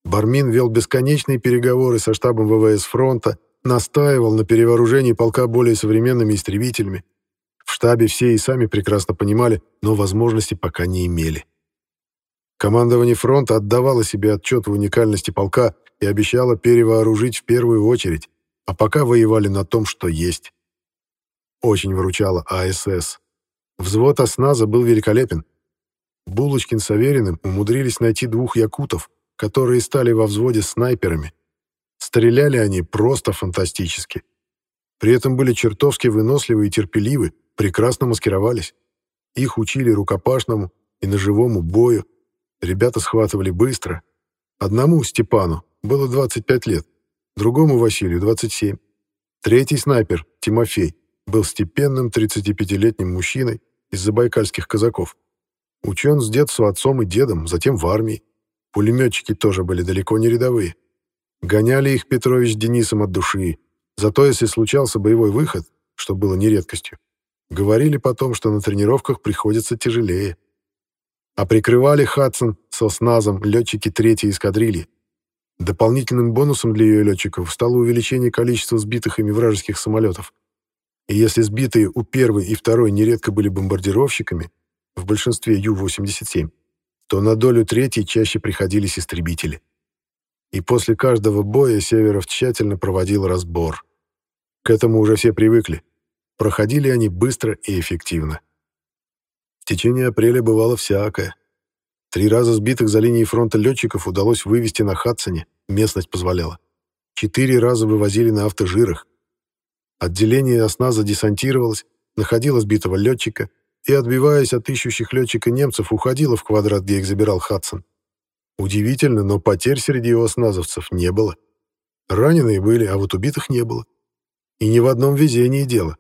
Бармин вел бесконечные переговоры со штабом ВВС фронта, настаивал на перевооружении полка более современными истребителями. В штабе все и сами прекрасно понимали, но возможности пока не имели. Командование фронта отдавало себе отчет в уникальности полка и обещало перевооружить в первую очередь, а пока воевали на том, что есть. Очень выручала АСС. Взвод осназа был великолепен. Булочкин с Авериным умудрились найти двух якутов, которые стали во взводе снайперами. Стреляли они просто фантастически. При этом были чертовски выносливы и терпеливы, прекрасно маскировались. Их учили рукопашному и ножевому бою. Ребята схватывали быстро. Одному, Степану, было 25 лет, другому Василию 27. Третий снайпер, Тимофей, был степенным 35-летним мужчиной из забайкальских казаков. Учен с детства отцом и дедом, затем в армии. Пулеметчики тоже были далеко не рядовые. Гоняли их Петрович с Денисом от души. Зато если случался боевой выход, что было не редкостью, говорили потом, что на тренировках приходится тяжелее. А прикрывали Хадсон со сназом летчики третьей эскадрильи. Дополнительным бонусом для ее летчиков стало увеличение количества сбитых ими вражеских самолетов. И если сбитые у первой и второй нередко были бомбардировщиками, в большинстве Ю-87, то на долю третьей чаще приходились истребители. И после каждого боя Северов тщательно проводил разбор. К этому уже все привыкли. Проходили они быстро и эффективно. Течение апреля бывало всякое. Три раза сбитых за линией фронта летчиков удалось вывести на Хадсоне, местность позволяла. Четыре раза вывозили на автожирах. Отделение осназа десантировалось, находило сбитого летчика и, отбиваясь от ищущих летчика немцев, уходило в квадрат, где их забирал Хадсон. Удивительно, но потерь среди его осназовцев не было. Раненые были, а вот убитых не было. И ни в одном везении дело.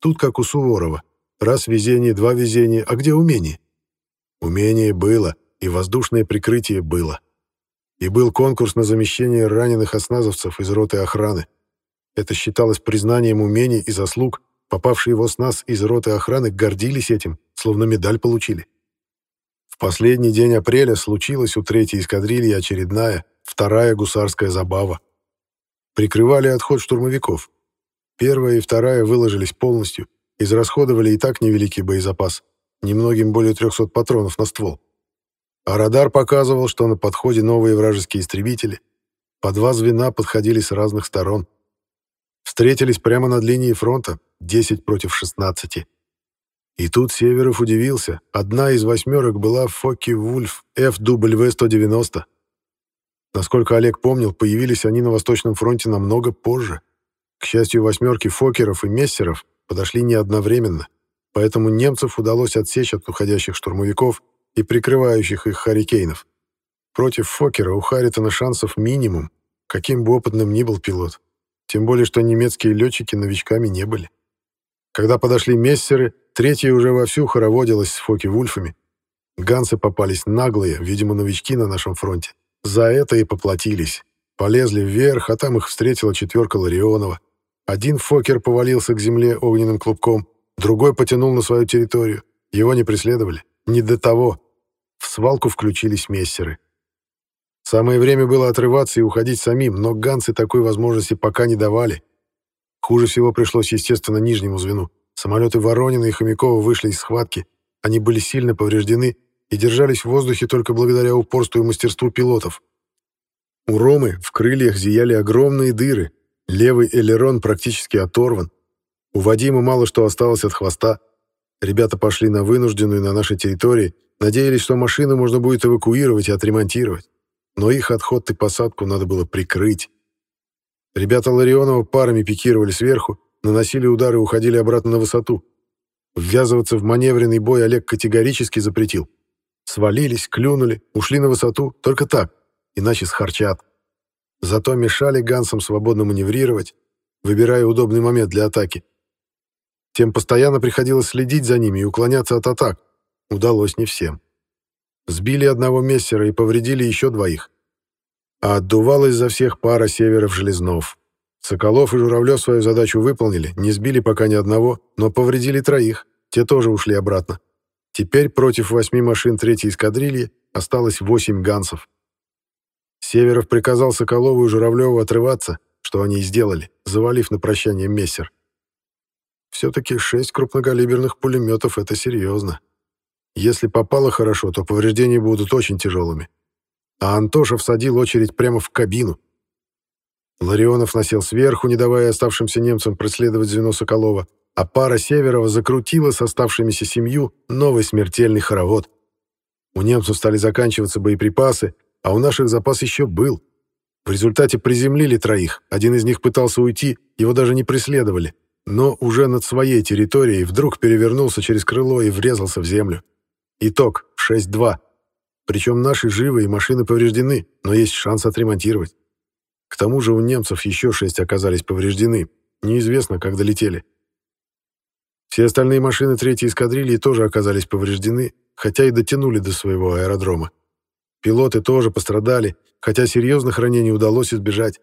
Тут как у Суворова. Раз везение, два везения, а где умение? Умение было, и воздушное прикрытие было. И был конкурс на замещение раненых осназовцев из роты охраны. Это считалось признанием умений и заслуг, попавшие в осназ из роты охраны гордились этим, словно медаль получили. В последний день апреля случилась у третьей эскадрильи очередная, вторая гусарская забава. Прикрывали отход штурмовиков. Первая и вторая выложились полностью, израсходовали и так невеликий боезапас — немногим более 300 патронов на ствол. А радар показывал, что на подходе новые вражеские истребители. По два звена подходили с разных сторон. Встретились прямо над линией фронта, 10 против 16. И тут Северов удивился. Одна из восьмерок была Фокки Вульф FW-190. Насколько Олег помнил, появились они на Восточном фронте намного позже. К счастью, восьмерки Фокеров и Мессеров подошли не одновременно поэтому немцев удалось отсечь от уходящих штурмовиков и прикрывающих их харикейнов. Против Фокера у Харитона шансов минимум, каким бы опытным ни был пилот. Тем более, что немецкие летчики новичками не были. Когда подошли мессеры, третья уже вовсю хороводилась с Фоки-Вульфами. Ганцы попались наглые, видимо, новички на нашем фронте. За это и поплатились. Полезли вверх, а там их встретила четверка Ларионова. Один Фокер повалился к земле огненным клубком, Другой потянул на свою территорию. Его не преследовали. Не до того. В свалку включились мессеры. Самое время было отрываться и уходить самим, но ганцы такой возможности пока не давали. Хуже всего пришлось, естественно, нижнему звену. Самолеты Воронина и Хомякова вышли из схватки. Они были сильно повреждены и держались в воздухе только благодаря упорству и мастерству пилотов. У Ромы в крыльях зияли огромные дыры. Левый элерон практически оторван. У Вадима мало что осталось от хвоста. Ребята пошли на вынужденную на нашей территории, надеялись, что машину можно будет эвакуировать и отремонтировать. Но их отход и посадку надо было прикрыть. Ребята Ларионова парами пикировали сверху, наносили удары и уходили обратно на высоту. Ввязываться в маневренный бой Олег категорически запретил. Свалились, клюнули, ушли на высоту, только так, иначе схарчат. Зато мешали гансам свободно маневрировать, выбирая удобный момент для атаки. Тем постоянно приходилось следить за ними и уклоняться от атак. Удалось не всем. Сбили одного мессера и повредили еще двоих. А отдувалась за всех пара северов-железнов. Соколов и Журавлев свою задачу выполнили, не сбили пока ни одного, но повредили троих, те тоже ушли обратно. Теперь против восьми машин третьей эскадрильи осталось восемь гансов. Северов приказал Соколову и Журавлеву отрываться, что они и сделали, завалив на прощание мессер. Все-таки шесть крупнокалиберных пулеметов — это серьезно. Если попало хорошо, то повреждения будут очень тяжелыми. А Антоша всадил очередь прямо в кабину. Ларионов насел сверху, не давая оставшимся немцам преследовать звено Соколова, а пара Северова закрутила с оставшимися семью новый смертельный хоровод. У немцев стали заканчиваться боеприпасы, а у наших запас еще был. В результате приземлили троих, один из них пытался уйти, его даже не преследовали, но уже над своей территорией вдруг перевернулся через крыло и врезался в землю. Итог — 6-2. Причем наши живы и машины повреждены, но есть шанс отремонтировать. К тому же у немцев еще шесть оказались повреждены. Неизвестно, как долетели. Все остальные машины третьей эскадрильи тоже оказались повреждены, хотя и дотянули до своего аэродрома. Пилоты тоже пострадали, хотя серьезных ранений удалось избежать.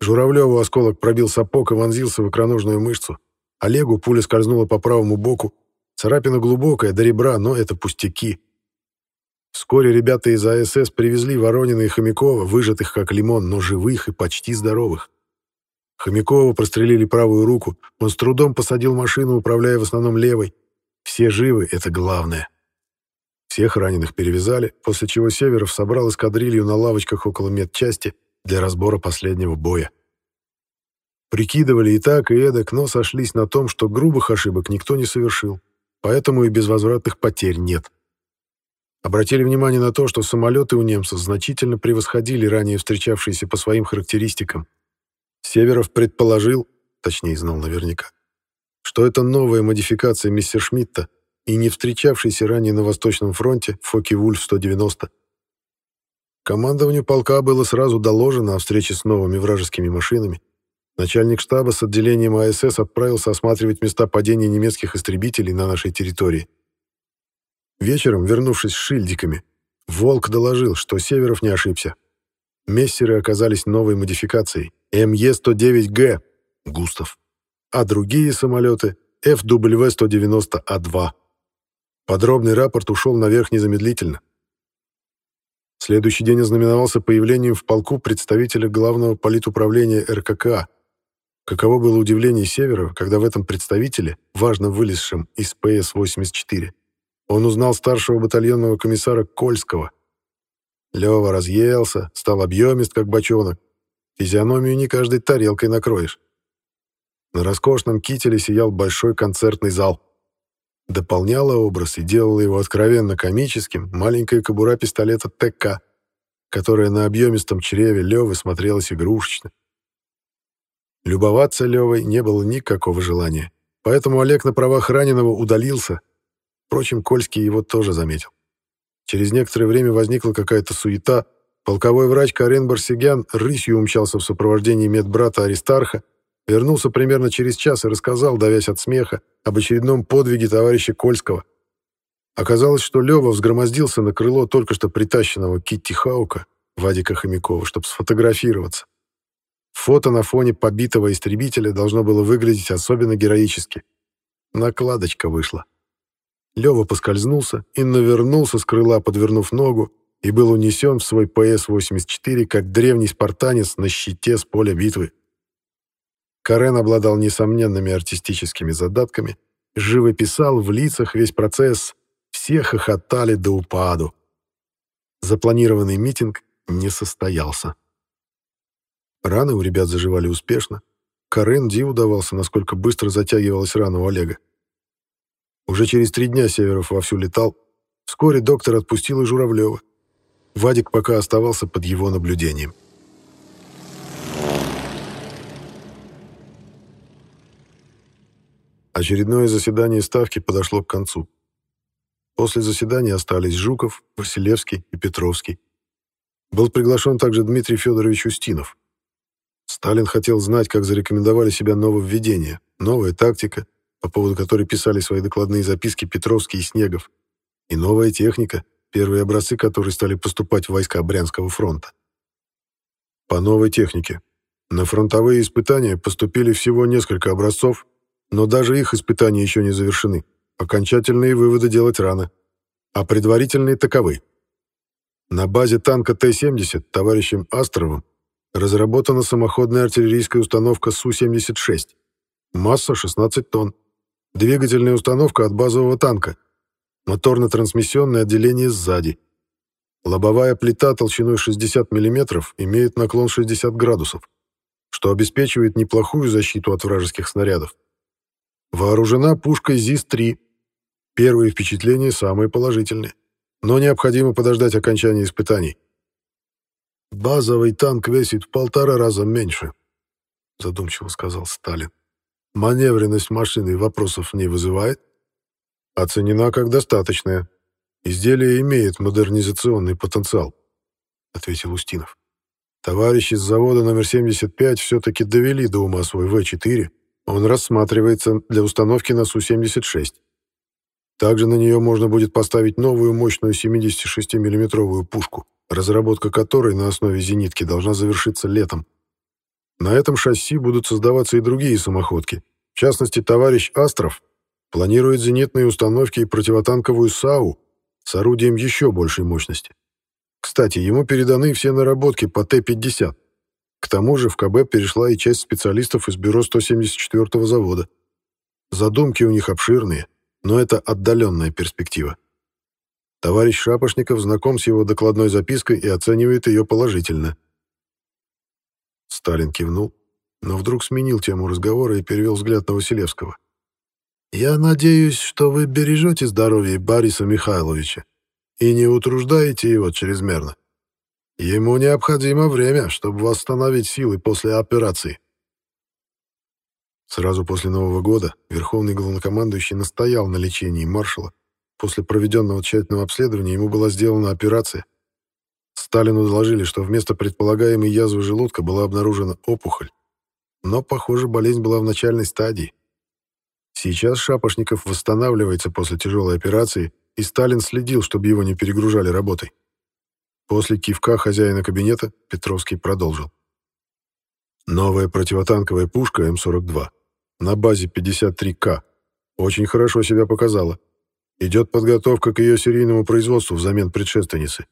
Журавлеву осколок пробил сапог и вонзился в икроножную мышцу. Олегу пуля скользнула по правому боку, Царапина глубокая, до ребра, но это пустяки. Вскоре ребята из АСС привезли Воронина и Хомякова, выжатых как лимон, но живых и почти здоровых. Хомякова прострелили правую руку, он с трудом посадил машину, управляя в основном левой. Все живы, это главное. Всех раненых перевязали, после чего Северов собрал эскадрилью на лавочках около медчасти для разбора последнего боя. Прикидывали и так, и эдак, но сошлись на том, что грубых ошибок никто не совершил поэтому и безвозвратных потерь нет. Обратили внимание на то, что самолеты у немцев значительно превосходили ранее встречавшиеся по своим характеристикам. Северов предположил, точнее знал наверняка, что это новая модификация мистер Шмидта и не встречавшийся ранее на Восточном фронте Фоки-Вульф-190. Командованию полка было сразу доложено о встрече с новыми вражескими машинами, Начальник штаба с отделением АСС отправился осматривать места падения немецких истребителей на нашей территории. Вечером, вернувшись с шильдиками, Волк доложил, что Северов не ошибся. Мессеры оказались новой модификацией МЕ-109Г «Густав», а другие самолеты FW-190А2. Подробный рапорт ушел наверх незамедлительно. Следующий день ознаменовался появлением в полку представителя главного политуправления РККА Каково было удивление Северова, когда в этом представителе, важно вылезшем из ПС-84, он узнал старшего батальонного комиссара Кольского. Лёва разъелся, стал объемист, как бочонок. Физиономию не каждой тарелкой накроешь. На роскошном кителе сиял большой концертный зал. Дополняла образ и делала его откровенно комическим маленькая кобура пистолета ТК, которая на объемистом чреве Лёвы смотрелась игрушечно. Любоваться Левой не было никакого желания, поэтому Олег на правах раненого удалился. Впрочем, Кольский его тоже заметил. Через некоторое время возникла какая-то суета. Полковой врач Карен Барсигян рысью умчался в сопровождении медбрата Аристарха, вернулся примерно через час и рассказал, давясь от смеха, об очередном подвиге товарища Кольского. Оказалось, что Лева взгромоздился на крыло только что притащенного Китти Хаука, Вадика Хомякова, чтобы сфотографироваться. Фото на фоне побитого истребителя должно было выглядеть особенно героически. Накладочка вышла. Лёва поскользнулся и навернулся с крыла, подвернув ногу, и был унесен в свой ПС-84, как древний спартанец на щите с поля битвы. Карен обладал несомненными артистическими задатками, живописал в лицах весь процесс, все хохотали до упаду. Запланированный митинг не состоялся. Раны у ребят заживали успешно. Карен диву давался, насколько быстро затягивалась рана у Олега. Уже через три дня Северов вовсю летал. Вскоре доктор отпустил и Журавлева. Вадик пока оставался под его наблюдением. Очередное заседание Ставки подошло к концу. После заседания остались Жуков, Василевский и Петровский. Был приглашен также Дмитрий Федорович Устинов. Сталин хотел знать, как зарекомендовали себя нововведения, новая тактика, по поводу которой писали свои докладные записки Петровский и Снегов, и новая техника, первые образцы которой стали поступать в войска Брянского фронта. По новой технике. На фронтовые испытания поступили всего несколько образцов, но даже их испытания еще не завершены. Окончательные выводы делать рано. А предварительные таковы. На базе танка Т-70 товарищем Астровым разработана самоходная артиллерийская установка Су-76. Масса 16 тонн. Двигательная установка от базового танка. Моторно-трансмиссионное отделение сзади. Лобовая плита толщиной 60 мм имеет наклон 60 градусов, что обеспечивает неплохую защиту от вражеских снарядов. Вооружена пушкой ЗИС-3. Первые впечатления самые положительные, но необходимо подождать окончания испытаний. «Базовый танк весит в полтора раза меньше», — задумчиво сказал Сталин. «Маневренность машины вопросов не вызывает?» «Оценена как достаточная. Изделие имеет модернизационный потенциал», — ответил Устинов. «Товарищи с завода номер 75 все-таки довели до ума свой В-4. Он рассматривается для установки на Су-76. Также на нее можно будет поставить новую мощную 76 миллиметровую пушку разработка которой на основе зенитки должна завершиться летом. На этом шасси будут создаваться и другие самоходки. В частности, товарищ Астров планирует зенитные установки и противотанковую САУ с орудием еще большей мощности. Кстати, ему переданы все наработки по Т-50. К тому же в КБ перешла и часть специалистов из бюро 174-го завода. Задумки у них обширные, но это отдаленная перспектива. Товарищ Шапошников знаком с его докладной запиской и оценивает ее положительно. Сталин кивнул, но вдруг сменил тему разговора и перевел взгляд на Василевского. «Я надеюсь, что вы бережете здоровье Бориса Михайловича и не утруждаете его чрезмерно. Ему необходимо время, чтобы восстановить силы после операции». Сразу после Нового года Верховный главнокомандующий настоял на лечении маршала, После проведенного тщательного обследования ему была сделана операция. Сталину доложили, что вместо предполагаемой язвы желудка была обнаружена опухоль. Но, похоже, болезнь была в начальной стадии. Сейчас Шапошников восстанавливается после тяжелой операции, и Сталин следил, чтобы его не перегружали работой. После кивка хозяина кабинета Петровский продолжил. Новая противотанковая пушка М-42 на базе 53К очень хорошо себя показала. Идет подготовка к ее серийному производству взамен предшественницы.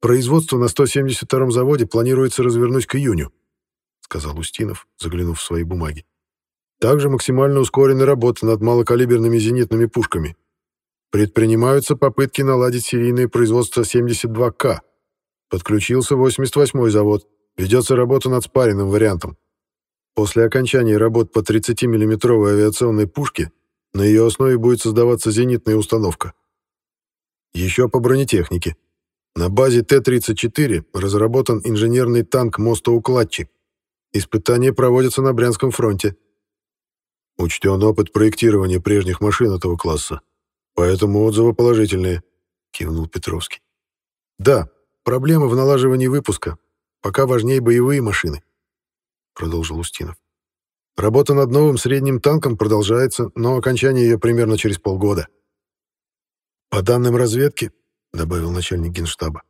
Производство на 172-м заводе планируется развернуть к июню, сказал Устинов, заглянув в свои бумаги. Также максимально ускорены работы над малокалиберными зенитными пушками. Предпринимаются попытки наладить серийное производство 72К. Подключился 88-й завод. Ведется работа над спаренным вариантом. После окончания работ по 30 миллиметровой авиационной пушке на ее основе будет создаваться зенитная установка. Еще по бронетехнике. На базе Т-34 разработан инженерный танк-мостоукладчик. Испытания проводятся на Брянском фронте. Учтен опыт проектирования прежних машин этого класса. Поэтому отзывы положительные, кивнул Петровский. Да, проблема в налаживании выпуска. Пока важнее боевые машины, продолжил Устинов. Работа над новым средним танком продолжается, но окончание ее примерно через полгода. По данным разведки, добавил начальник генштаба,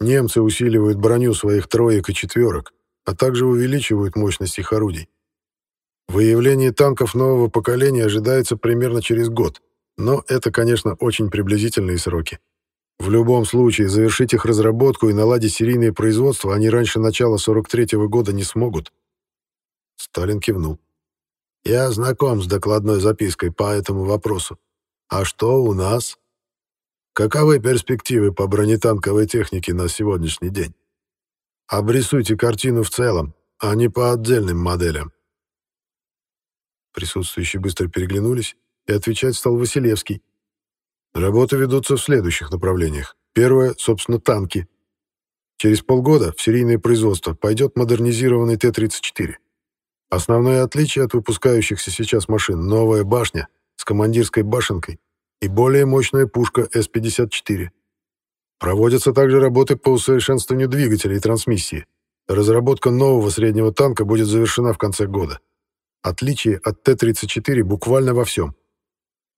немцы усиливают броню своих троек и четверок, а также увеличивают мощность их орудий. Выявление танков нового поколения ожидается примерно через год, но это, конечно, очень приблизительные сроки. В любом случае, завершить их разработку и наладить серийное производство они раньше начала 43-го года не смогут. Сталин кивнул. «Я знаком с докладной запиской по этому вопросу. А что у нас? Каковы перспективы по бронетанковой технике на сегодняшний день? Обрисуйте картину в целом, а не по отдельным моделям». Присутствующие быстро переглянулись, и отвечать стал Василевский. Работы ведутся в следующих направлениях. Первое, собственно, танки. Через полгода в серийное производство пойдет модернизированный Т-34. Основное отличие от выпускающихся сейчас машин — новая башня с командирской башенкой и более мощная пушка С-54. Проводятся также работы по усовершенствованию двигателя и трансмиссии. Разработка нового среднего танка будет завершена в конце года. Отличие от Т-34 буквально во всем.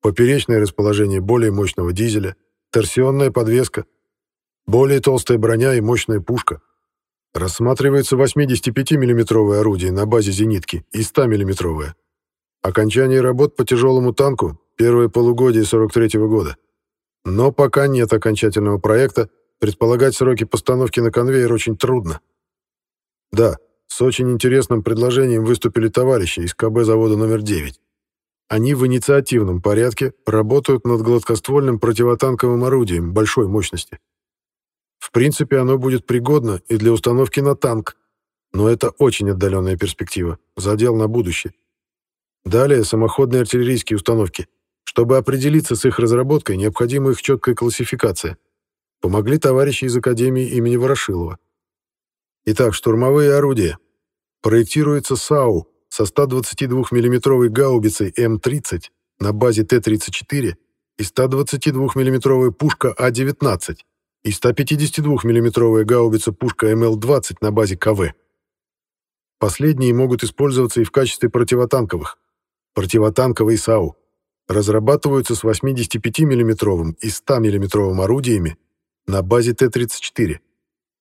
Поперечное расположение более мощного дизеля, торсионная подвеска, более толстая броня и мощная пушка. Рассматривается 85 миллиметровое орудие на базе зенитки и 100 миллиметровое Окончание работ по тяжелому танку — первое полугодие 43 -го года. Но пока нет окончательного проекта, предполагать сроки постановки на конвейер очень трудно. Да, с очень интересным предложением выступили товарищи из КБ завода номер 9. Они в инициативном порядке работают над гладкоствольным противотанковым орудием большой мощности. В принципе, оно будет пригодно и для установки на танк, но это очень отдаленная перспектива, задел на будущее. Далее самоходные артиллерийские установки. Чтобы определиться с их разработкой, необходима их четкая классификация. Помогли товарищи из Академии имени Ворошилова. Итак, штурмовые орудия. Проектируется САУ со 122 миллиметровой гаубицей М-30 на базе Т-34 и 122 миллиметровая пушка А-19 и 152 миллиметровая гаубица-пушка МЛ-20 на базе КВ. Последние могут использоваться и в качестве противотанковых противотанковые САУ, разрабатываются с 85 миллиметровым и 100 миллиметровым орудиями на базе Т-34.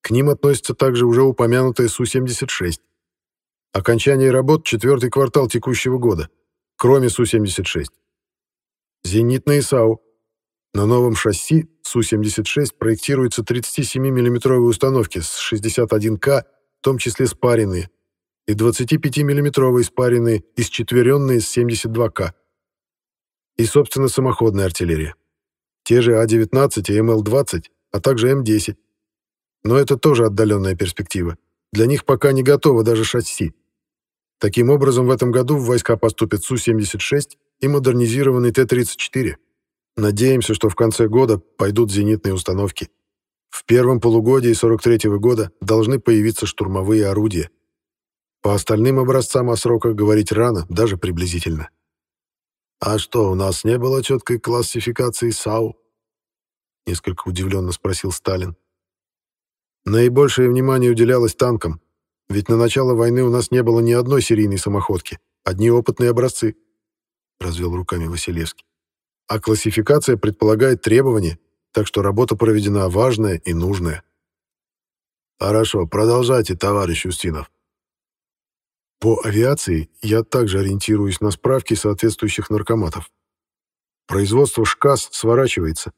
К ним относится также уже упомянутая Су-76. Окончание работ — четвертый квартал текущего года, кроме Су-76. Зенитные САУ. На новом шасси Су-76 проектируются 37 миллиметровые установки с 61К, в том числе спаренные, и 25-миллиметровые спаренные и счетверенные с 72К. И, собственно, самоходная артиллерия. Те же А-19 и МЛ-20, а также М-10. Но это тоже отдаленная перспектива. Для них пока не готово даже шасси. Таким образом, в этом году в войска поступят Су-76 и модернизированный Т-34. Надеемся, что в конце года пойдут зенитные установки. В первом полугодии 43 -го года должны появиться штурмовые орудия. По остальным образцам о сроках говорить рано, даже приблизительно. «А что, у нас не было четкой классификации САУ?» Несколько удивленно спросил Сталин. Наибольшее внимание уделялось танкам, ведь на начало войны у нас не было ни одной серийной самоходки, одни опытные образцы, развел руками Василевский. А классификация предполагает требования, так что работа проведена важная и нужная. Хорошо, продолжайте, товарищ Устинов. По авиации я также ориентируюсь на справки соответствующих наркоматов. Производство ШКАС сворачивается.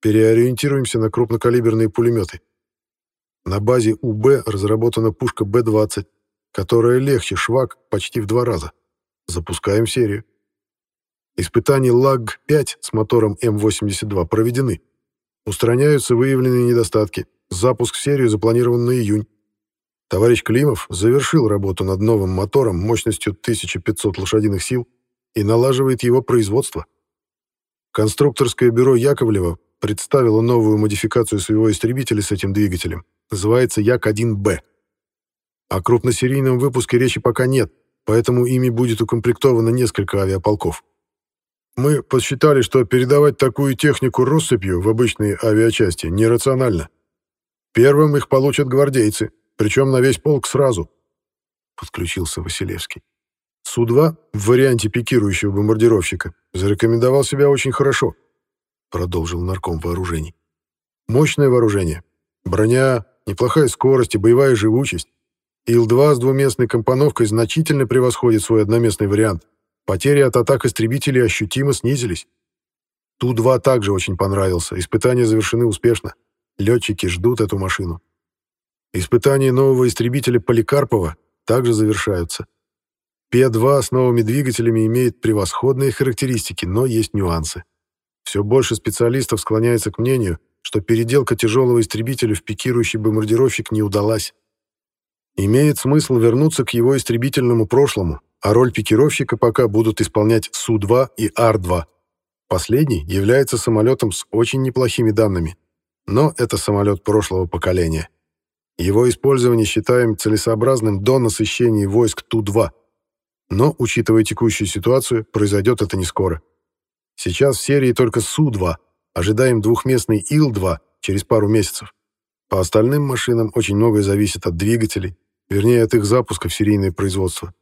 Переориентируемся на крупнокалиберные пулеметы. На базе УБ разработана пушка Б-20, которая легче ШВАК почти в два раза. Запускаем серию. Испытания ЛАГ-5 с мотором М-82 проведены. Устраняются выявленные недостатки. Запуск в серию запланирован на июнь. Товарищ Климов завершил работу над новым мотором мощностью 1500 лошадиных сил и налаживает его производство. Конструкторское бюро Яковлева представило новую модификацию своего истребителя с этим двигателем. Называется Як-1Б. О крупносерийном выпуске речи пока нет, поэтому ими будет укомплектовано несколько авиаполков. Мы подсчитали, что передавать такую технику россыпью в обычные авиачасти нерационально. Первым их получат гвардейцы, причем на весь полк сразу», — подключился Василевский. Су-2 в варианте пикирующего бомбардировщика зарекомендовал себя очень хорошо, продолжил нарком вооружений. Мощное вооружение, броня, неплохая скорость и боевая живучесть. Ил-2 с двуместной компоновкой значительно превосходит свой одноместный вариант. Потери от атак истребителей ощутимо снизились. Ту-2 также очень понравился, испытания завершены успешно. Летчики ждут эту машину. Испытания нового истребителя Поликарпова также завершаются. П-2 с новыми двигателями имеет превосходные характеристики, но есть нюансы. Все больше специалистов склоняется к мнению, что переделка тяжелого истребителя в пикирующий бомбардировщик не удалась. Имеет смысл вернуться к его истребительному прошлому, а роль пикировщика пока будут исполнять Су-2 и Ар-2. Последний является самолетом с очень неплохими данными, но это самолет прошлого поколения. Его использование считаем целесообразным до насыщения войск Ту-2. Но, учитывая текущую ситуацию, произойдет это не скоро. Сейчас в серии только Су-2, ожидаем двухместный Ил-2 через пару месяцев. По остальным машинам очень многое зависит от двигателей, вернее, от их запуска в серийное производство.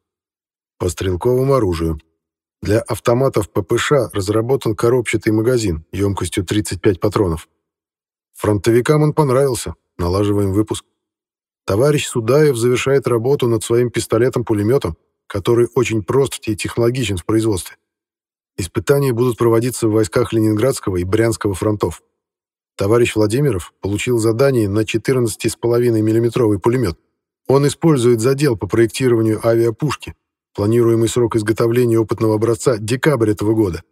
По стрелковому оружию. Для автоматов ППШ разработан коробчатый магазин емкостью 35 патронов. Фронтовикам он понравился, налаживаем выпуск. Товарищ Судаев завершает работу над своим пистолетом-пулеметом, который очень прост и технологичен в производстве. Испытания будут проводиться в войсках Ленинградского и Брянского фронтов. Товарищ Владимиров получил задание на 14,5 миллиметровый пулемет. Он использует задел по проектированию авиапушки. Планируемый срок изготовления опытного образца – декабрь этого года.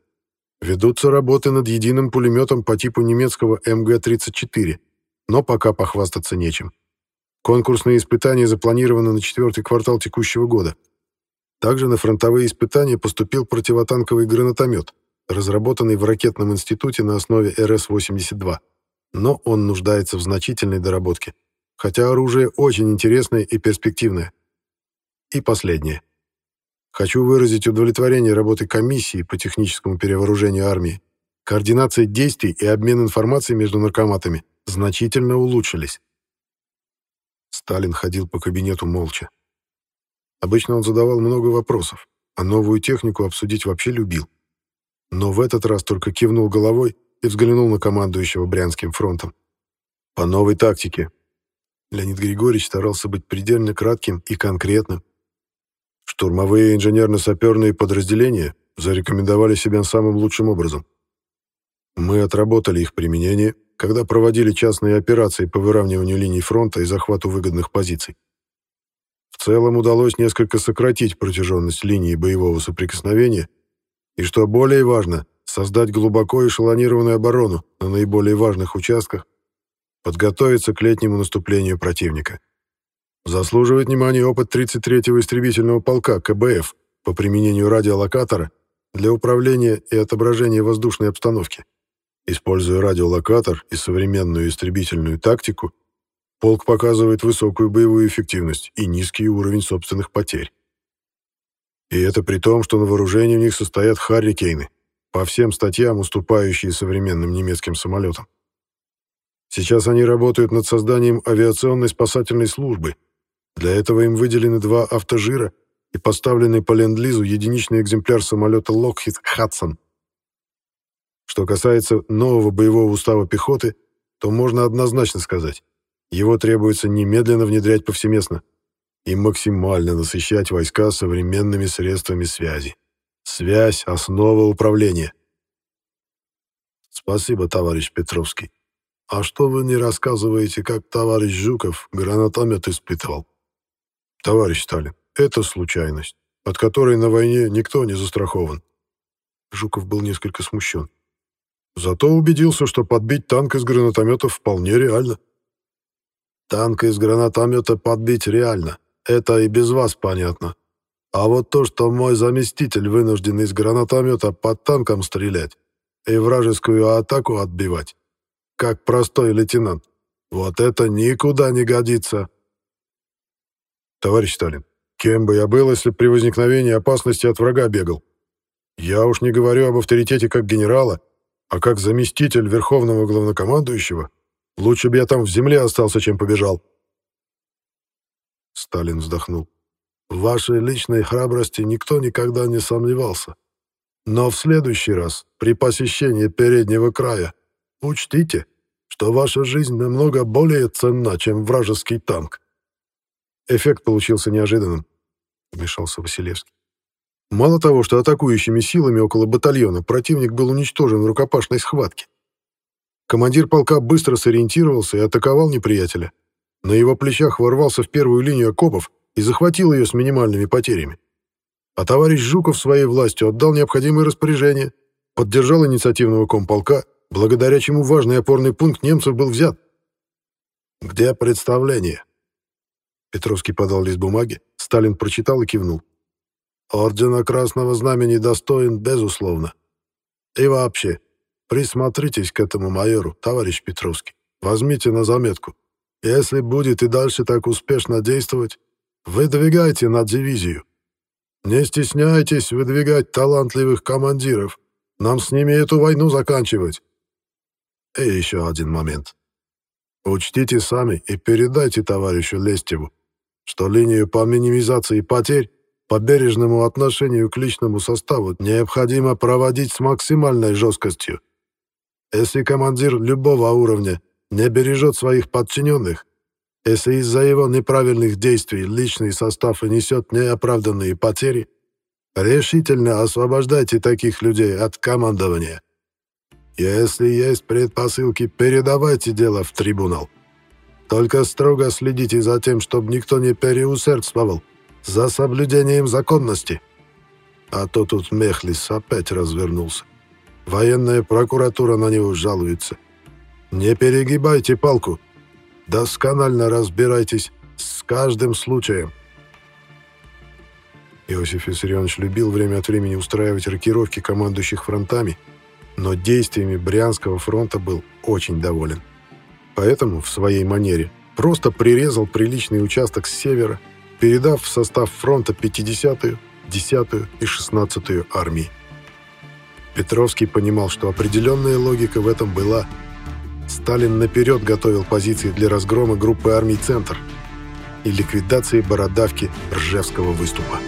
Ведутся работы над единым пулеметом по типу немецкого МГ-34, но пока похвастаться нечем. Конкурсные испытания запланированы на четвертый квартал текущего года. Также на фронтовые испытания поступил противотанковый гранатомет, разработанный в ракетном институте на основе РС-82. Но он нуждается в значительной доработке, хотя оружие очень интересное и перспективное. И последнее. Хочу выразить удовлетворение работой комиссии по техническому перевооружению армии. Координация действий и обмен информацией между наркоматами значительно улучшились. Сталин ходил по кабинету молча. Обычно он задавал много вопросов, а новую технику обсудить вообще любил. Но в этот раз только кивнул головой и взглянул на командующего Брянским фронтом. По новой тактике. Леонид Григорьевич старался быть предельно кратким и конкретным. Штурмовые инженерно-саперные подразделения зарекомендовали себя самым лучшим образом. Мы отработали их применение, когда проводили частные операции по выравниванию линий фронта и захвату выгодных позиций. В целом удалось несколько сократить протяженность линии боевого соприкосновения и, что более важно, создать глубоко эшелонированную оборону на наиболее важных участках, подготовиться к летнему наступлению противника. Заслуживает внимания опыт 33-го истребительного полка КБФ по применению радиолокатора для управления и отображения воздушной обстановки. Используя радиолокатор и современную истребительную тактику, полк показывает высокую боевую эффективность и низкий уровень собственных потерь. И это при том, что на вооружении у них состоят «Харрикейны», по всем статьям уступающие современным немецким самолетам. Сейчас они работают над созданием авиационной спасательной службы. Для этого им выделены два автожира и поставленный по ленд-лизу единичный экземпляр самолета Lockheed Hudson. Что касается нового боевого устава пехоты, то можно однозначно сказать, его требуется немедленно внедрять повсеместно и максимально насыщать войска современными средствами связи. Связь — основа управления. Спасибо, товарищ Петровский. А что вы не рассказываете, как товарищ Жуков гранатомет испытывал? Товарищ Сталин, это случайность, от которой на войне никто не застрахован. Жуков был несколько смущен. Зато убедился, что подбить танк из гранатомета вполне реально. Танк из гранатомета подбить реально. Это и без вас понятно. А вот то, что мой заместитель вынужден из гранатомета под танком стрелять и вражескую атаку отбивать, как простой лейтенант, вот это никуда не годится. Товарищ Сталин, кем бы я был, если при возникновении опасности от врага бегал? Я уж не говорю об авторитете как генерала, а как заместитель верховного главнокомандующего Лучше бы я там в земле остался, чем побежал. Сталин вздохнул. В вашей личной храбрости никто никогда не сомневался. Но в следующий раз, при посещении переднего края, учтите, что ваша жизнь намного более ценна, чем вражеский танк. Эффект получился неожиданным, вмешался Василевский. Мало того, что атакующими силами около батальона противник был уничтожен в рукопашной схватке, Командир полка быстро сориентировался и атаковал неприятеля. На его плечах ворвался в первую линию окопов и захватил ее с минимальными потерями. А товарищ Жуков своей властью отдал необходимые распоряжения, поддержал инициативного комполка, благодаря чему важный опорный пункт немцев был взят. «Где представление?» Петровский подал лист бумаги, Сталин прочитал и кивнул. «Ордена Красного Знамени достоин, безусловно. И вообще, Присмотритесь к этому майору, товарищ Петровский. Возьмите на заметку. Если будет и дальше так успешно действовать, выдвигайте на дивизию. Не стесняйтесь выдвигать талантливых командиров. Нам с ними эту войну заканчивать. И еще один момент. Учтите сами и передайте товарищу Лестеву, что линию по минимизации потерь по бережному отношению к личному составу необходимо проводить с максимальной жесткостью. Если командир любого уровня не бережет своих подчиненных, если из-за его неправильных действий личный состав несет неоправданные потери, решительно освобождайте таких людей от командования. Если есть предпосылки, передавайте дело в трибунал. Только строго следите за тем, чтобы никто не переусердствовал, за соблюдением законности. А то тут Мехлис опять развернулся. Военная прокуратура на него жалуется. Не перегибайте палку. Досконально разбирайтесь с каждым случаем. Иосиф Виссарионович любил время от времени устраивать рокировки командующих фронтами, но действиями Брянского фронта был очень доволен. Поэтому в своей манере просто прирезал приличный участок с севера, передав в состав фронта 50-ю, 10-ю и 16-ю армии. Петровский понимал, что определенная логика в этом была – Сталин наперед готовил позиции для разгрома группы армий «Центр» и ликвидации бородавки Ржевского выступа.